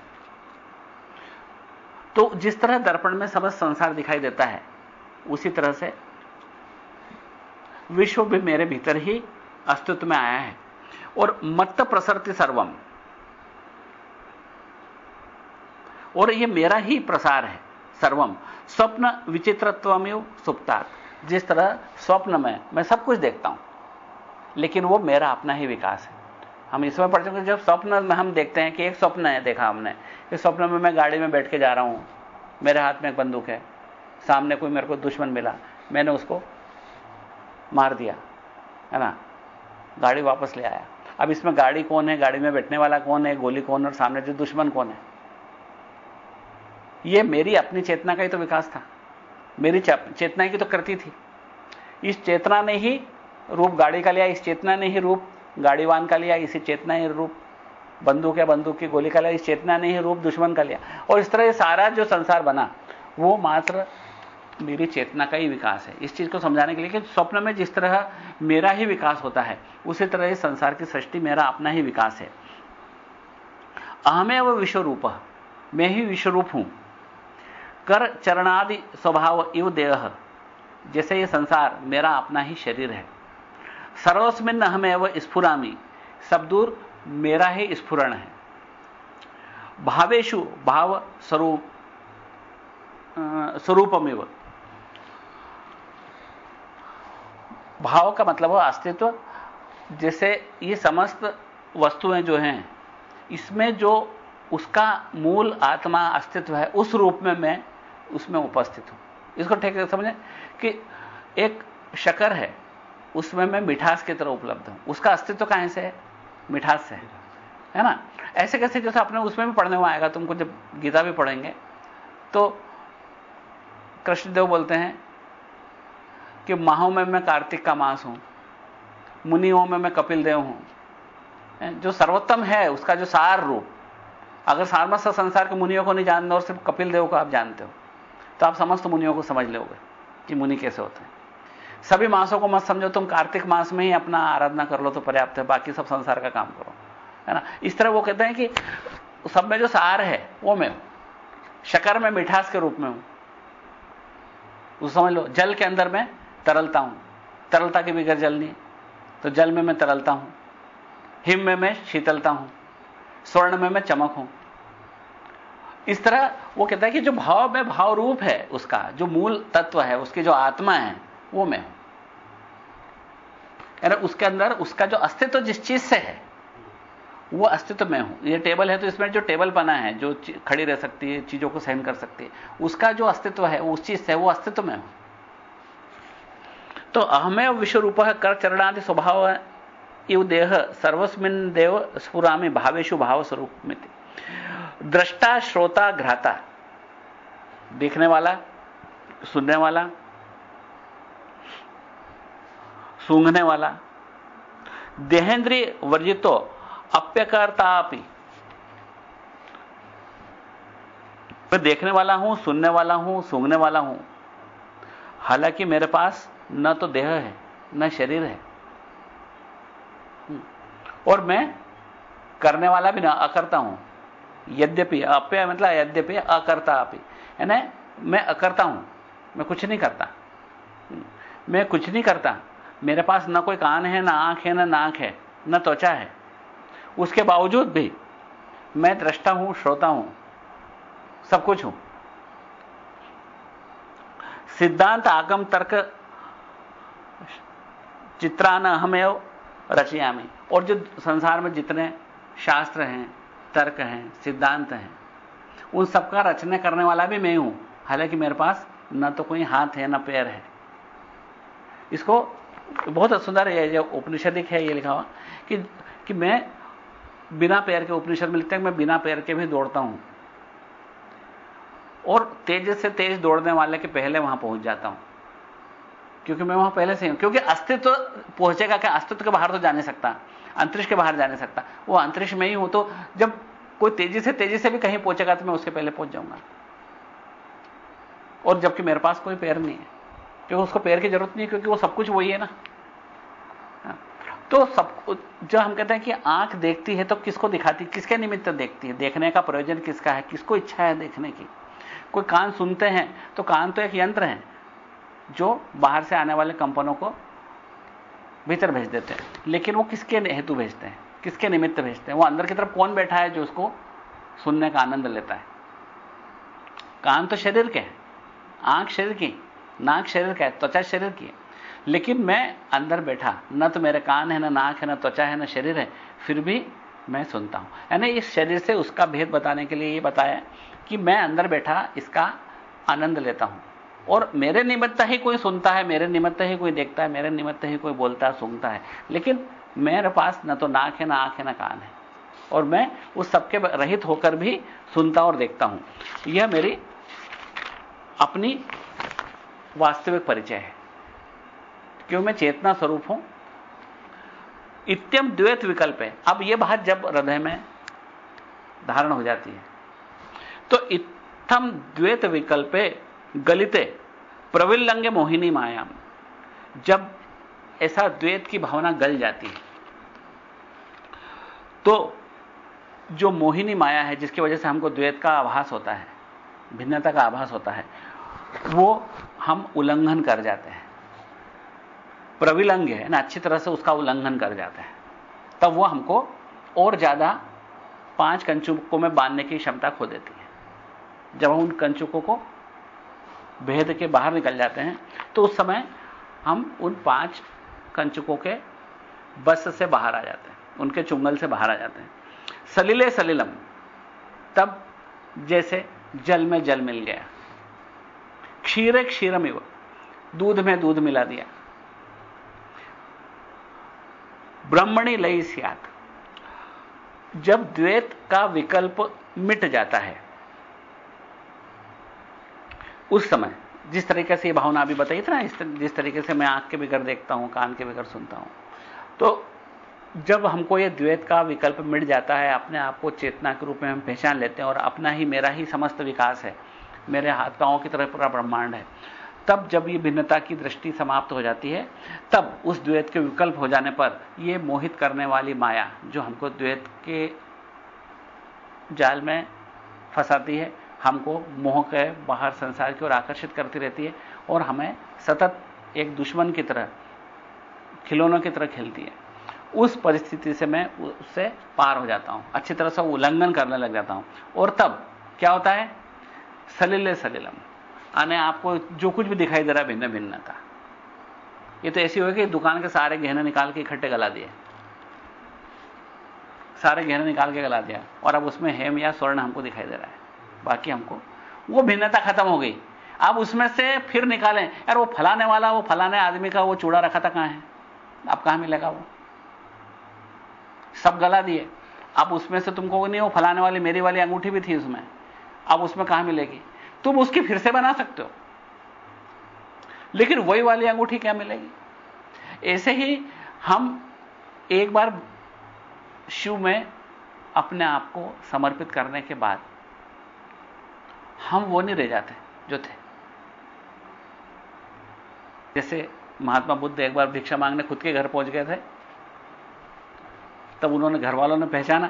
तो जिस तरह दर्पण में समस्त संसार दिखाई देता है, उसी तरह से विश्व भी मेरे भीतर ही अस्तित्व में आया है। और मत्त प्रसरती सर्वम और यह मेरा ही प्रसार है, सर्वम। स्वप्न विचित्रत्वमेव सुप्ता जिस तरह स्वप्न में, मैं सब कुछ देखता हूँ, लेकिन वो मेरा अपना ही विकास है। हम इसमें पढ़ चुके जब स्वप्न में हम देखते हैं कि एक स्वप्न है, देखा हमने, कि स्वप्न में मैं गाड़ी में बैठ के जा रहा हूँ, मेरे हाथ में एक बंदूक है, सामने कोई मेरे को दुश्मन मिला, मैंने उसको मार दिया, है ना? गाड़ी वापस ले आया। अब इसमें गाड़ी कौन है, गाड़ी में बैठने वाला कौन है, गोली कौन और सामने जो दुश्मन कौन है? ये मेरी अपनी चेतना का ही तो विकास था। मेरी चेतना की तो करती थी। इस चेतना ने ही रूप गाड़ी का लिया, इस चेतना ने ही रूप गाड़ीवान का लिया, इसी चेतना ही रूप बंदूक या बंदूक की गोली का लिया, इस चेतना ने ही रूप दुश्मन का लिया। और इस तरह सारा जो संसार बना, वो मात्र मेरी चेतना का ही विकास है। इस चीज़ को समझाने के लिए कि स्वप्न में जिस तरह मेरा ही विकास होता है, उसी तरह इस संसार की सृष्टि मेरा अपना ही विकास है। अहमे वो विश्वरूप, मैं ही विश्वरूप हूँ। कर चरणादि स्वभाव इव देह। जैसे ये संसार मेरा अपना ही शरीर है। सर्वस्मिन हमें वह स्फुरामी। सब दूर मेरा ही स्फुरण है। भावेशु भाव स्वरूप स्वरूपमेव। भाव का मतलब है अस्तित्व। जैसे ये समस्त वस्तुएँ जो हैं, इसमें जो उसका मूल आत्मा अस्तित्व है, उस रूप में मैं उसमें उपस्थित हूँ। इसको ठीक से समझें कि एक शकर है, उसमें मैं मिठास की तरह उपलब्ध हूँ। उसका अस्तित्व कहाँ से है? मिठास से है। है ना? ऐसे कैसे जैसे अपने उसमें भी पढ़ने में आएगा, तुमको जब गीता भी पढ़ेंगे तो कृष्णदेव बोलते हैं कि माहों में मैं कार्तिक का मास हूँ, मुनियों में मैं कपिल देव हूँ? जो सर्वोत्तम है, उसका जो सार रूप, अगर सारमस्त संसार के मुनियों को नहीं जानते और सिर्फ़ कपिल देव को आप जानते हो तो आप समस्त मुनियों को समझ लोगे कि मुनि कैसे होते हैं। सभी मासों को मत समझो, तुम कार्तिक मास में ही अपना आराधना कर लो तो पर्याप्त है, बाकी सब संसार का काम करो। है ना? इस तरह वो कहते हैं कि सब में जो सार है, वो मैं हूँ। शकर में, मिठास के रूप में हूँ। उस समझ लो, जल के अंदर मैं तरलता हूँ। तरलता के बिगड़ जल नहीं तो जल में मैं तरलता हूँ। हिम में मैं शीतलता हूँ। स्वर्ण में मैं चमक हूँ। इस तरह वो कहता है कि जो भाव में भाव रूप है उसका, जो मूल तत्व है, उसकी जो आत्मा है, वो मैं हूँ। उसके अंदर उसका जो अस्तित्व जिस चीज़ से है, वो अस्तित्व में हूँ। ये टेबल है तो इसमें जो टेबल बना है, जो खड़ी रह सकती है, चीज़ों को सहन कर सकती है, उसका जो अस्तित्व है उस चीज़ से वो अस्तित्व में हूँ। तो अहमे विश्व रूप कर चरणादि स्वभाव इव देह सर्वस्मिन देव स्फुरामी भावेशु भाव स्वरूप में दृष्टा श्रोता घ्राता। देखने वाला, सुनने वाला, सूंघने वाला देहेंद्रिय वर्जितो अप्यकर्ता अपी। मैं देखने वाला हूँ, सुनने वाला हूँ, सूंघने वाला हूँ। हालाँकि मेरे पास न तो देह है, न शरीर है। और मैं करने वाला भी ना, अकर्ता हूँ। यद्यपि अप्य मतलब यद्यपि अकर्ता अपि यानी मैं अकर्ता हूँ। मैं कुछ नहीं करता। मैं कुछ नहीं करता। मेरे पास ना कोई कान है, ना आँख है, ना नाक है, ना त्वचा है। उसके बावजूद भी मैं दृष्टा हूँ, श्रोता हूँ, सब कुछ हूँ। सिद्धांत, आगम, तर्क, चित्रान, अहमेव रचयामी। और जो संसार में जितने शास्त्र हैं तर्क हैं, सिद्धांत हैं। उन सबका रचना करने वाला भी मैं हूँ। हालाँकि मेरे पास न तो कोई हाथ है, ना पैर है। इसको बहुत सुंदर है जो उपनिषदिक है, ये लिखा हुआ, कि कि मैं बिना पैर के उपनिषद में लिखते हैं, मैं बिना पैर के भी दौड़ता हूँ। और तेज से तेज दौड़ने वाले के पहले वहाँ पहुँच जाता हूँ। क्योंकि मैं वहाँ पहले से हूँ। क्योंकि अस्तित्व पहुंचेगा क्या? अस्तित्व के बाहर तो जा नहीं सकता। अंतरिक्ष के बाहर जा नहीं सकता। वो अंतरिक्ष में ही हूँ तो जब कोई तेज़ी से तेज़ी से भी कहीं पहुंचेगा तो मैं उसके पहले पहुँच जाऊँगा। और जबकि मेरे पास कोई पैर नहीं है, क्योंकि उसको पैर की ज़रूरत नहीं क्योंकि वो सब कुछ वही है ना। हाँ। तो सब जो हम कहते हैं कि आँख देखती है तो किसको दिखाती, किसके निमित्त देखती है? देखने का प्रयोजन किसका है? किसको इच्छा है देखने की? कोई कान सुनते हैं तो कान तो एक यंत्र है, जो बाहर से आने वाले कंपनों को भीतर भेज देते हैं। लेकिन वो किसके हेतु भेजते हैं? किसके निमित्त भेजते हैं? वो अंदर की तरफ़ कौन बैठा है जो उसको सुनने का आनंद लेता है? कान तो शरीर के आँख शरीर की, नाक शरीर का है, त्वचा शरीर की है। लेकिन मैं अंदर बैठा, न तो मेरे कान है, ना नाक है, ना त्वचा है, ना शरीर है, फिर भी मैं सुनता हूँ। यानी इस शरीर से उसका भेद बताने के लिए ये बताया कि मैं अंदर बैठा इसका आनंद लेता हूँ। और मेरे निमित्त ही कोई सुनता है, मेरे निमित्त ही कोई देखता है, मेरे निमित्त ही कोई बोलता है, सुनता है। लेकिन मेरे पास न तो नाक है, ना आँख है, ना कान है। और मैं उस सबके रहित होकर भी सुनता और देखता हूँ। यह मेरी अपनी वास्तविक परिचय है। क्यों मैं चेतना स्वरूप हूँ? इत्यम द्वैत विकल्प है। अब यह बात जब हृदय में धारण हो जाती है तो इत्थम द्वैत विकल्पे गलिते प्रविल्लंगे मोहिनी मायाम। जब ऐसा द्वैत की भावना गल जाती है तो जो मोहिनी माया है, जिसकी वजह से हमको द्वैत का आभास होता है, भिन्नता का आभास होता है, वो हम उल्लंघन कर जाते हैं। प्रविलंग है ना, अच्छी तरह से उसका उल्लंघन कर जाते हैं। तब वो हमको और ज़्यादा पाँच कंचुकों में बांधने की क्षमता खो देती है। जब हम उन कंचुकों को भेद के बाहर निकल जाते हैं। तो उस समय हम उन पाँच कंचुकों के बस से बाहर आ जाते हैं, उनके चुंगल से बाहर आ जाते हैं। सलीले सलीलम, तब जैसे जल में जल मिल गया। क्षीर क्षीरम इव, दूध में दूध मिला दिया। ब्रह्मणी लई सियात, जब द्वैत का विकल्प मिट जाता है उस समय, जिस तरीके से ये भावना अभी बताई थी ना, इस जिस तरीके से मैं आँख के बिगड़ देखता हूँ, कान के बिगड़ सुनता हूँ। तो जब हमको ये द्वैत का विकल्प मिल जाता है, अपने आप को चेतना के रूप में हम पहचान लेते हैं और अपना ही, मेरा ही समस्त विकास है, मेरे हाथ पांवों की तरह पूरा ब्रह्मांड है, तब जब ये भिन्नता की दृष्टि समाप्त हो जाती है, तब उस द्वैत के विकल्प हो जाने पर ये मोहित करने वाली माया, जो हमको द्वैत के जाल में फंसाती है हमको मोह के बाहर संसार की ओर आकर्षित करती रहती है और हमें सतत एक दुश्मन की तरह, खिलौनों की तरह खेलती है। उस परिस्थिति से मैं उससे पार हो जाता हूँ। अच्छी तरह से उल्लंघन करने लग जाता हूँ। और तब क्या होता है? सलिले सलिलम। आने आपको जो कुछ भी दिखाई दे रहा है भिन्न भिन्न का ये तो ऐसी हो कि दुकान के सारे गहने निकाल के इकट्ठे गला दिए। सारे गहने निकाल के गला दिया और अब उसमें हेम या स्वर्ण हमको दिखाई दे रहा है। बाकी हमको। वो भिन्नता खत्म हो गई। अब उसमें से फिर निकालें। यार वो फलाने वाला, वो फलाने आदमी का वो चूड़ा रखा था कहाँ है? अब कहाँ मिलेगा वो? सब गला दिए। अब उसमें से तुमको नहीं, वो फलाने वाली, मेरी वाली अंगूठी भी थी उसमें। अब उसमें कहाँ मिलेगी? तुम उसकी फिर से बना सकते हो। लेकिन वही वाली अंगूठी क्या मिलेगी? ऐसे ही हम एक बार शिव में अपने आप को समर्पित करने के बाद हम वो नहीं रह जाते, जो थे। जैसे महात्मा बुद्ध एक बार भिक्षा मांगने खुद के घर पहुँच गए थे, तब उन्होंने घर वालों ने पहचाना।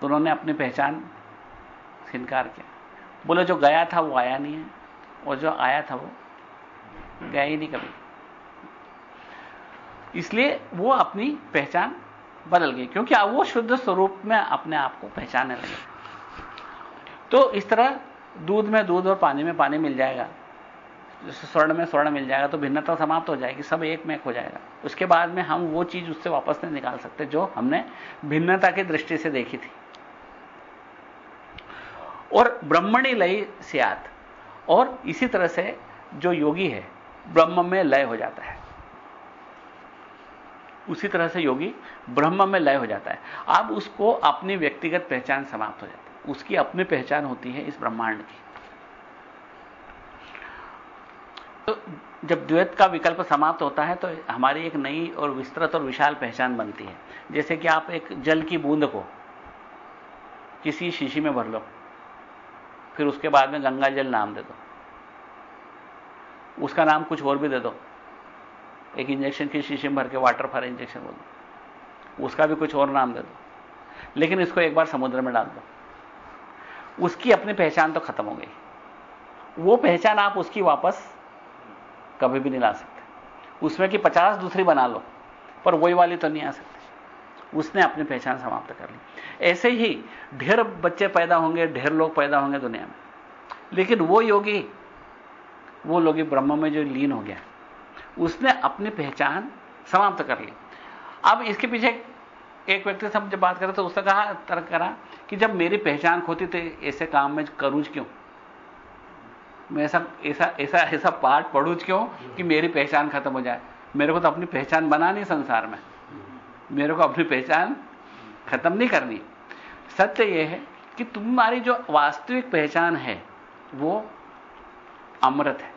तो उन्होंने अपनी पहचान इनकार किया। बोले, जो गया था वो आया नहीं है, और जो आया था वो गया ही नहीं कभी। इसलिए वो अपनी पहचान बदल गई, क्योंकि वो शुद्ध स्वरूप में अपने आप को पहचानने लगे। तो इस तरह दूध में दूध और पानी में पानी मिल जाएगा। जैसे स्वर्ण में स्वर्ण मिल जाएगा तो भिन्नता समाप्त हो जाएगी, सब एक में एक हो जाएगा। उसके बाद में हम वो चीज़ उससे वापस नहीं निकाल सकते, जो हमने भिन्नता की दृष्टि से देखी थी। और ब्रह्मणी लय सियात। और इसी तरह से जो योगी है, ब्रह्म में लय हो जाता है। उसी तरह से योगी ब्रह्म में लय हो जाता है। अब उसको अपनी व्यक्तिगत पहचान समाप्त हो जाती है। उसकी अपनी पहचान होती है इस ब्रह्मांड की। तो जब द्वैत का विकल्प समाप्त होता है तो हमारी एक नई और विस्तृत और विशाल पहचान बनती है। जैसे कि आप एक जल की बूंद को किसी शीशी में भर लो, फिर उसके बाद में गंगा जल नाम दे दो। उसका नाम कुछ और भी दे दो। एक इंजेक्शन की शीशी में भर के वाटर फॉर इंजेक्शन बोल दो। उसका भी कुछ और नाम दे दो। लेकिन इसको एक बार समुद्र में डाल दो। उसकी अपनी पहचान तो खत्म हो गई। वो पहचान आप उसकी वापस कभी भी नहीं ला सकते। उसमें कि पचास दूसरी बना लो, पर वही वाली तो नहीं आ सकती। उसने अपनी पहचान समाप्त कर ली। ऐसे ही ढेर बच्चे पैदा होंगे, ढेर लोग पैदा होंगे दुनिया में। लेकिन वो योगी, वो लोगी ब्रह्म में जो लीन हो गया उसने अपनी पहचान समाप्त कर ली। अब इसके पीछे एक व्यक्ति से हम जब बात करें तो उसने कहा, तर्क करा कि जब मेरी पहचान खोती तो ऐसे काम में करूज क्यों? मैं ऐसा ऐसा ऐसा ऐसा पाठ पढ़ू क्यों कि मेरी पहचान खत्म हो जाए? मेरे को तो अपनी पहचान बनानी संसार में। मेरे को अपनी पहचान खत्म नहीं करनी। सत्य यह है कि तुम्हारी जो वास्तविक पहचान है, वो अमृत है।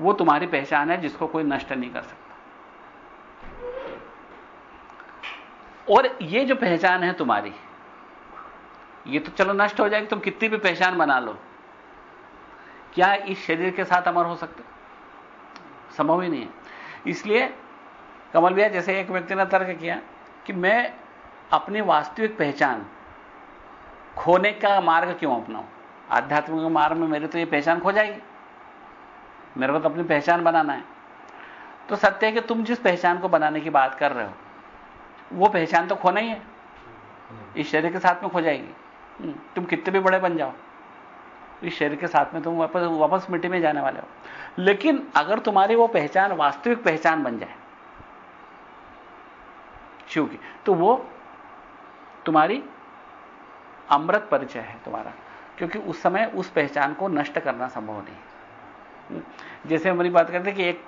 वो तुम्हारी पहचान है जिसको कोई नष्ट नहीं कर सकता। और ये जो पहचान है तुम्हारी, ये तो चलो नष्ट हो जाएगी, तुम कितनी भी पहचान बना लो। क्या इस शरीर के साथ अमर हो सकते? संभव ही नहीं है। इसलिए कमल भैया, जैसे एक व्यक्ति ने तर्क किया कि मैं अपनी वास्तविक पहचान खोने का मार्ग क्यों अपनाऊं? आध्यात्मिक मार्ग में मेरी तो ये पहचान खो जाएगी। मेरे को तो अपनी पहचान बनाना है। तो सत्य है कि तुम जिस पहचान को बनाने की बात कर रहे हो वो पहचान तो खोना ही है। इस शरीर के साथ में खो जाएगी। हम्म, तुम कितने भी बड़े बन जाओ इस शरीर के साथ में तुम वापस वापस मिट्टी में जाने वाले हो। लेकिन अगर तुम्हारी वो पहचान वास्तविक पहचान बन जाए शिव की तो वो तुम्हारी अमृत परिचय है तुम्हारा। क्योंकि उस समय उस पहचान को नष्ट करना संभव नहीं जैसे हमारी बात करते कि एक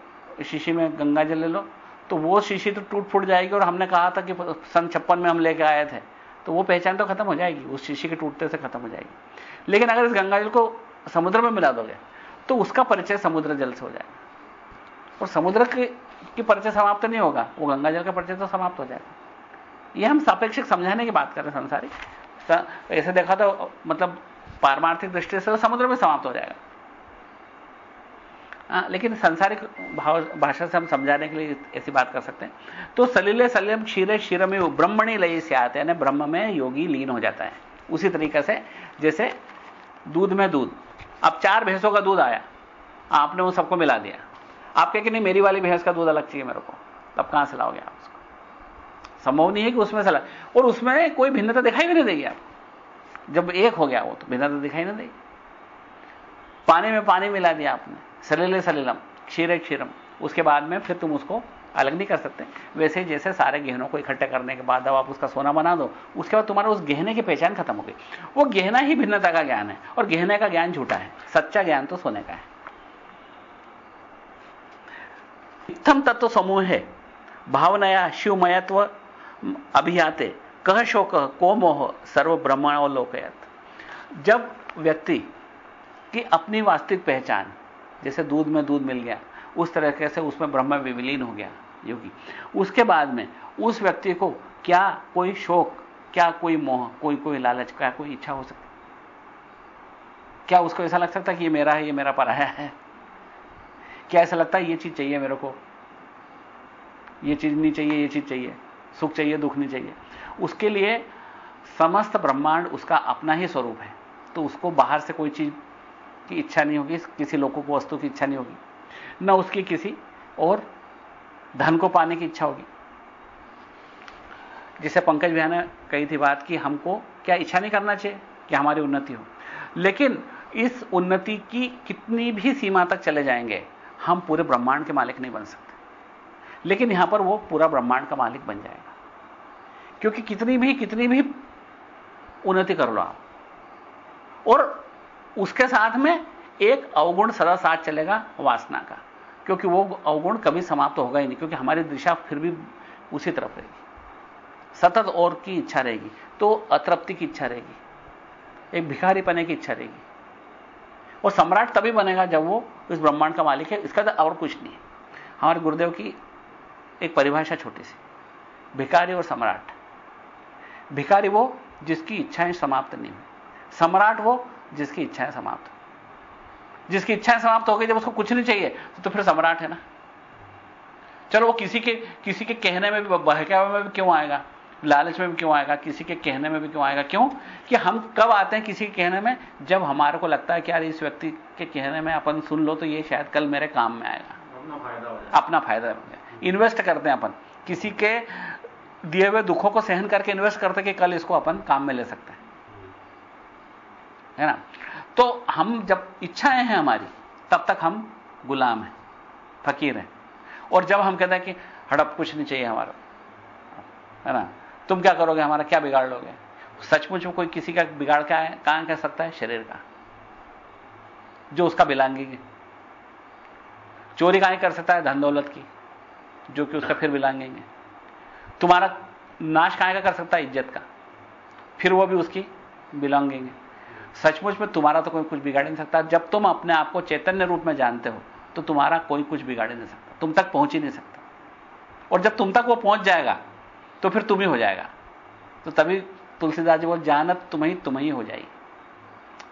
शीशी में गंगा जल ले लो तो वो शीशी तो टूट फूट जाएगी और हमने कहा था कि सन छप्पन में हम लेके आए थे तो वो पहचान तो खत्म हो जाएगी, उस शीशी के टूटते से खत्म हो जाएगी। लेकिन अगर इस गंगा जल को समुद्र में मिला दोगे तो उसका परिचय समुद्र जल से हो जाएगा। और समुद्र की परिचय समाप्त नहीं होगा, वो गंगा जल का परिचय तो समाप्त हो जाएगा। ये हम सापेक्षिक समझाने की बात कर रहे हैं, संसारी। ऐसे देखा तो मतलब पारमार्थिक दृष्टि से तो समुद्र में समाप्त हो जाएगा। आ, हाँ, लेकिन संसारिक भाव भाषा से हम समझाने के लिए ऐसी बात कर सकते हैं। तो सलीले सलिलम क्षीरे क्षीर में ब्रह्मणी लय से आते हैं ब्रह्म में योगी लीन हो जाता है। उसी तरीके से जैसे दूध में दूध अब चार भैंसों का दूध आया आपने वो सबको मिला दिया। आप कहे कि नहीं मेरी वाली भैंस का दूध अलग चाहिए मेरे को तब कहाँ से लाओगे आप उसको? संभव नहीं है कि उसमें से और उसमें कोई भिन्नता दिखाई भी नहीं देगी आप। जब एक हो गया वो तो भिन्नता दिखाई नहीं देगी। पानी में पानी मिला दिया आपने सलीले सलीलम, क्षीर क्षीरम। उसके बाद में फिर तुम उसको अलग नहीं कर सकते। वैसे जैसे सारे गहनों को इकट्ठे करने के बाद अब आप उसका सोना बना दो, उसके बाद तुम्हारा उस गहने की पहचान खत्म हो गई। वो गहना ही भिन्नता का ज्ञान है और गहने का ज्ञान झूठा है। सच्चा ज्ञान तो सोने का है। इतम तत्व समूह है। भावनया, शिवमयत्व, अभियाते। कह शोक को मोह, सर्व ब्रह्मणोलोकयत जब व्यक्ति की अपनी वास्तविक पहचान जैसे दूध में दूध मिल गया, उस तरीके से उसमें ब्रह्म विविलीन हो गया योगी। उसके बाद में उस व्यक्ति को क्या कोई शोक, क्या कोई मोह, कोई कोई लालच, क्या कोई इच्छा हो सकती? क्या उसको ऐसा लग सकता है कि ये मेरा है, ये मेरा पराया है? क्या ऐसा लगता है ये चीज़ चाहिए मेरे को? ये चीज़ नहीं चाहिए, ये चीज़ चाहिए। सुख चाहिए, दुख नहीं चाहिए। उसके लिए समस्त ब्रह्मांड उसका अपना ही स्वरूप है। तो उसको बाहर से कोई चीज़ की इच्छा नहीं होगी किसी लोगों को वस्तु की इच्छा नहीं होगी, न उसकी किसी और धन को पाने की इच्छा होगी। जिसे पंकज भैया ने कही थी बात कि हमको क्या इच्छा नहीं करना चाहिए कि हमारी उन्नति हो। लेकिन इस उन्नति की कितनी भी सीमा तक चले जाएँगे, हम पूरे ब्रह्मांड के मालिक नहीं बन सकते। लेकिन यहाँ पर वो पूरा ब्रह्मांड का मालिक बन जाएगा। क्योंकि कितनी भी कितनी भी उन्नति कर लो आप। और उसके साथ में एक अवगुण सदा साथ चलेगा वासना का, क्योंकि वो अवगुण कभी समाप्त होगा ही नहीं, क्योंकि हमारी दिशा फिर भी उसी तरफ़ रहेगी। सतत और की इच्छा रहेगी तो अतृप्ति की इच्छा रहेगी, एक भिखारी पने की इच्छा रहेगी। और सम्राट तभी बनेगा जब वो इस ब्रह्मांड का मालिक है, इसका तो और कुछ नहीं है। हमारे गुरुदेव की एक परिभाषा छोटी सी, भिखारी और सम्राट। भिखारी वो जिसकी इच्छाएँ समाप्त नहीं हुई। सम्राट वो जिसकी इच्छाएँ समाप्त हो। जिसकी इच्छाएँ समाप्त हो गई जब उसको कुछ नहीं चाहिए तो, तो फिर सम्राट है ना? चलो वो किसी के किसी के कहने में भी बहकावे में भी क्यों आएगा? लालच में भी क्यों आएगा? किसी के कहने में भी क्यों आएगा? क्यों? कि हम कब आते हैं किसी के कहने में? जब हमारे को लगता है कि यार इस व्यक्ति के कहने में अपन सुन लो तो ये शायद कल मेरे काम में आएगा। अपना फ़ायदा हो अपना फ़ायदा इन्वेस्ट करते हैं अपन। किसी के दिए हुए दुखों को सहन करके इन्वेस्ट करते कि कल इसको अपन काम में ले सकते हैं। है ना? तो हम जब इच्छाएँ हैं हमारी, तब तक हम गुलाम हैं, फकीर हैं। और जब हम कहते हैं कि हड़प, कुछ नहीं चाहिए हमारा, है ना? तुम क्या करोगे? हमारा क्या बिगाड़ लोगे? सचमुच में कोई किसी का बिगाड़ क्या है, कहाँ कह सकता है? शरीर का। जो उसका बिलांगी चोरी कहाँ कर सकता है? धन दौलत की, जो कि उसका फिर बिलांगेंगे तुम्हारा नाश कहाँ का कर सकता है? इज़्ज़त का। फिर वो भी उसकी बिलोंगिंग है। सचमुच में तुम्हारा तो कोई कुछ बिगाड़ नहीं सकता। जब तुम अपने आप को चैतन्य रूप में जानते हो तो तुम्हारा कोई कुछ बिगाड़ नहीं सकता। तुम तक पहुँच ही नहीं सकता। और जब तुम तक वो पहुँच जाएगा तो फिर तुम ही हो जाएगा। तो तभी तुलसीदास जी बोल जानत तुम तुम्हें हो जाएगी।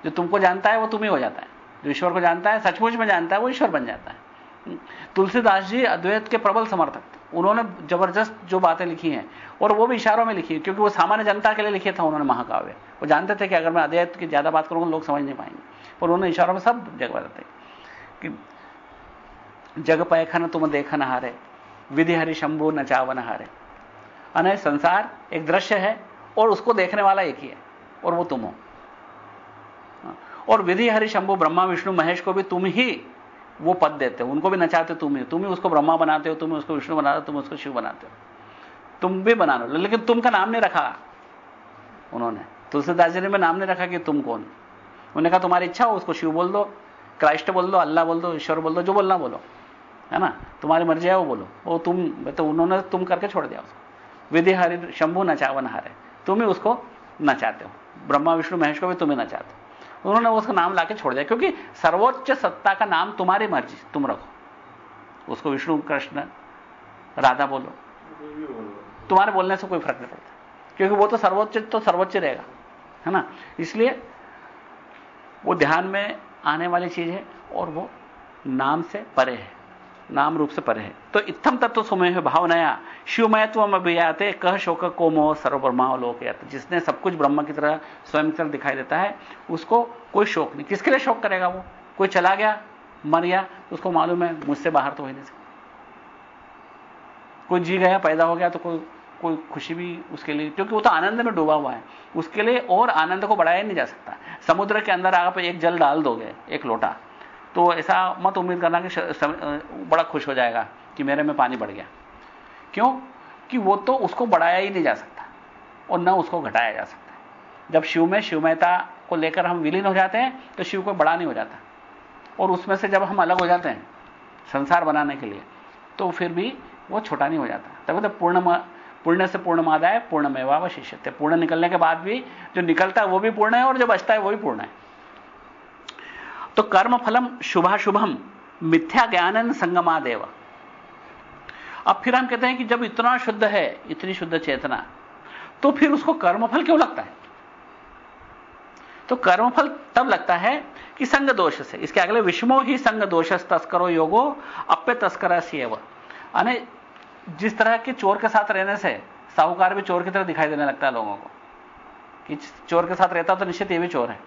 जो तुमको जानता है, वो तुम ही हो जाता है। जो ईश्वर को जानता है, सचमुच में जानता है, वो ईश्वर बन जाता है। तुलसीदास जी अद्वैत के प्रबल समर्थक थे। उन्होंने ज़बरदस्त जो बातें लिखी हैं, और वो भी इशारों में लिखी है, क्योंकि वो सामान्य जनता के लिए लिखे था, उन्होंने महाकाव्य। वो जानते थे कि अगर मैं अद्वैत की ज़्यादा बात करूँगा लोग समझ नहीं पाएँगे। और उन्होंने इशारों में सब जगह बताते कि जग पैखन तुम देखन हारे, विधि हरि शंभु नचावन हारे। अनय संसार एक दृश्य है, और उसको देखने वाला एक ही है, और वो तुम हो। और विधि हरि शंभु ब्रह्मा विष्णु महेश को भी तुम ही वो पद देते हो, उनको भी नचाते तुम ही तुम ही उसको ब्रह्मा बनाते हो, तुम उसको विष्णु बनाते हो, तुम उसको शिव बनाते हो। तुम भी बना लो, लेकिन तुम का नाम नहीं रखा उन्होंने। तुलसीदास जी ने नाम नहीं रखा कि तुम कौन? उन्होंने कहा, तुम्हारी इच्छा हो, उसको शिव बोल दो, क्राइस्ट बोल दो, अल्लाह बोल दो, ईश्वर बोल दो, जो बोलना बोलो। है ना? तुम्हारी मर्ज़ी है, वो बोलो। वो तुम तो उन्होंने तुम करके छोड़ दिया उसको। विधि हरि, शंभु नचावन हारे। तुम ही उसको नचाते हो। ब्रह्मा, विष्णु, महेश को भी तुम्हें नचाते हो। उन्होंने उसका नाम लाके छोड़ दिया, क्योंकि सर्वोच्च सत्ता का नाम तुम्हारी मर्ज़ी, तुम रखो। उसको विष्णु, कृष्ण, राधा बोलो। तुम्हारे बोलने से कोई फ़र्क नहीं पड़ता, क्योंकि वो तो सर्वोच्च तो सर्वोच्च रहेगा, है ना? इसलिए वो ध्यान में आने वाली चीज़ है और वो नाम से परे है। नाम रूप से परे है। तो इत्थम तत्व सुमय है भावनया शिवमयत्व अभियाते कह शोक को मोह सर्वब्रह्मा लोक जिसने सब कुछ ब्रह्म की तरह स्वयं की तरह दिखाई देता है, उसको कोई शोक नहीं। किसके लिए शोक करेगा वो? कोई चला गया, मर गया उसको मालूम है मुझसे बाहर तो हो नहीं सकता। कोई जी गया, पैदा हो गया तो कोई कोई खुशी भी उसके लिए, क्योंकि वो तो आनंद में डूबा हुआ है। उसके लिए और आनंद को बढ़ाया नहीं जा सकता। समुद्र के अंदर आप एक जल डाल दोगे, एक लोटा। तो ऐसा मत उम्मीद करना कि बड़ा खुश हो जाएगा कि मेरे में पानी बढ़ गया। क्यों? कि वो तो उसको बढ़ाया ही नहीं जा सकता और न उसको घटाया जा सकता जब शिव में शिवमयता को लेकर हम विलीन हो जाते हैं तो शिव को बड़ा नहीं हो जाता। और उसमें से जब हम अलग हो जाते हैं, संसार बनाने के लिए तो फिर भी वो छोटा नहीं हो जाता। तभी तो पूर्ण पुण्य से पूर्ण मादाय पूर्णमेवा वशिष्य पूर्ण निकलने के बाद भी जो निकलता है, वो भी पूर्ण है और जो बचता है, वो भी पूर्ण है। तो कर्म फलम शुभाशुभम मिथ्या ज्ञान संगमादेव। अब फिर हम कहते हैं कि जब इतना शुद्ध है, इतनी शुद्ध चेतना तो फिर उसको कर्मफल क्यों लगता है? तो कर्मफल तब लगता है कि संग दोष से। इसके अगले विषमो ही संग दोष तस्करो योगो अप्य तस्कर यानी जिस तरह के चोर के साथ रहने से, साहूकार भी चोर की तरह दिखाई देने लगता है लोगों को। कि चोर के साथ रहता तो निश्चित ये भी चोर है।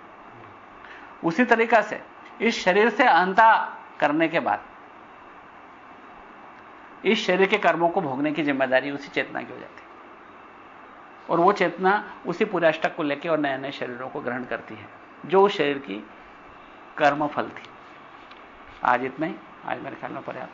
उसी तरीका से इस शरीर से अंता करने के बाद, इस शरीर के कर्मों को भोगने की ज़िम्मेदारी उसी चेतना की हो जाती है। और वो चेतना उसी पुराष्टक को लेकर और नए नए शरीरों को ग्रहण करती है, जो उस शरीर की कर्म फल थी। आज इतना ही। आज मेरे ख्याल में पर्याप्त।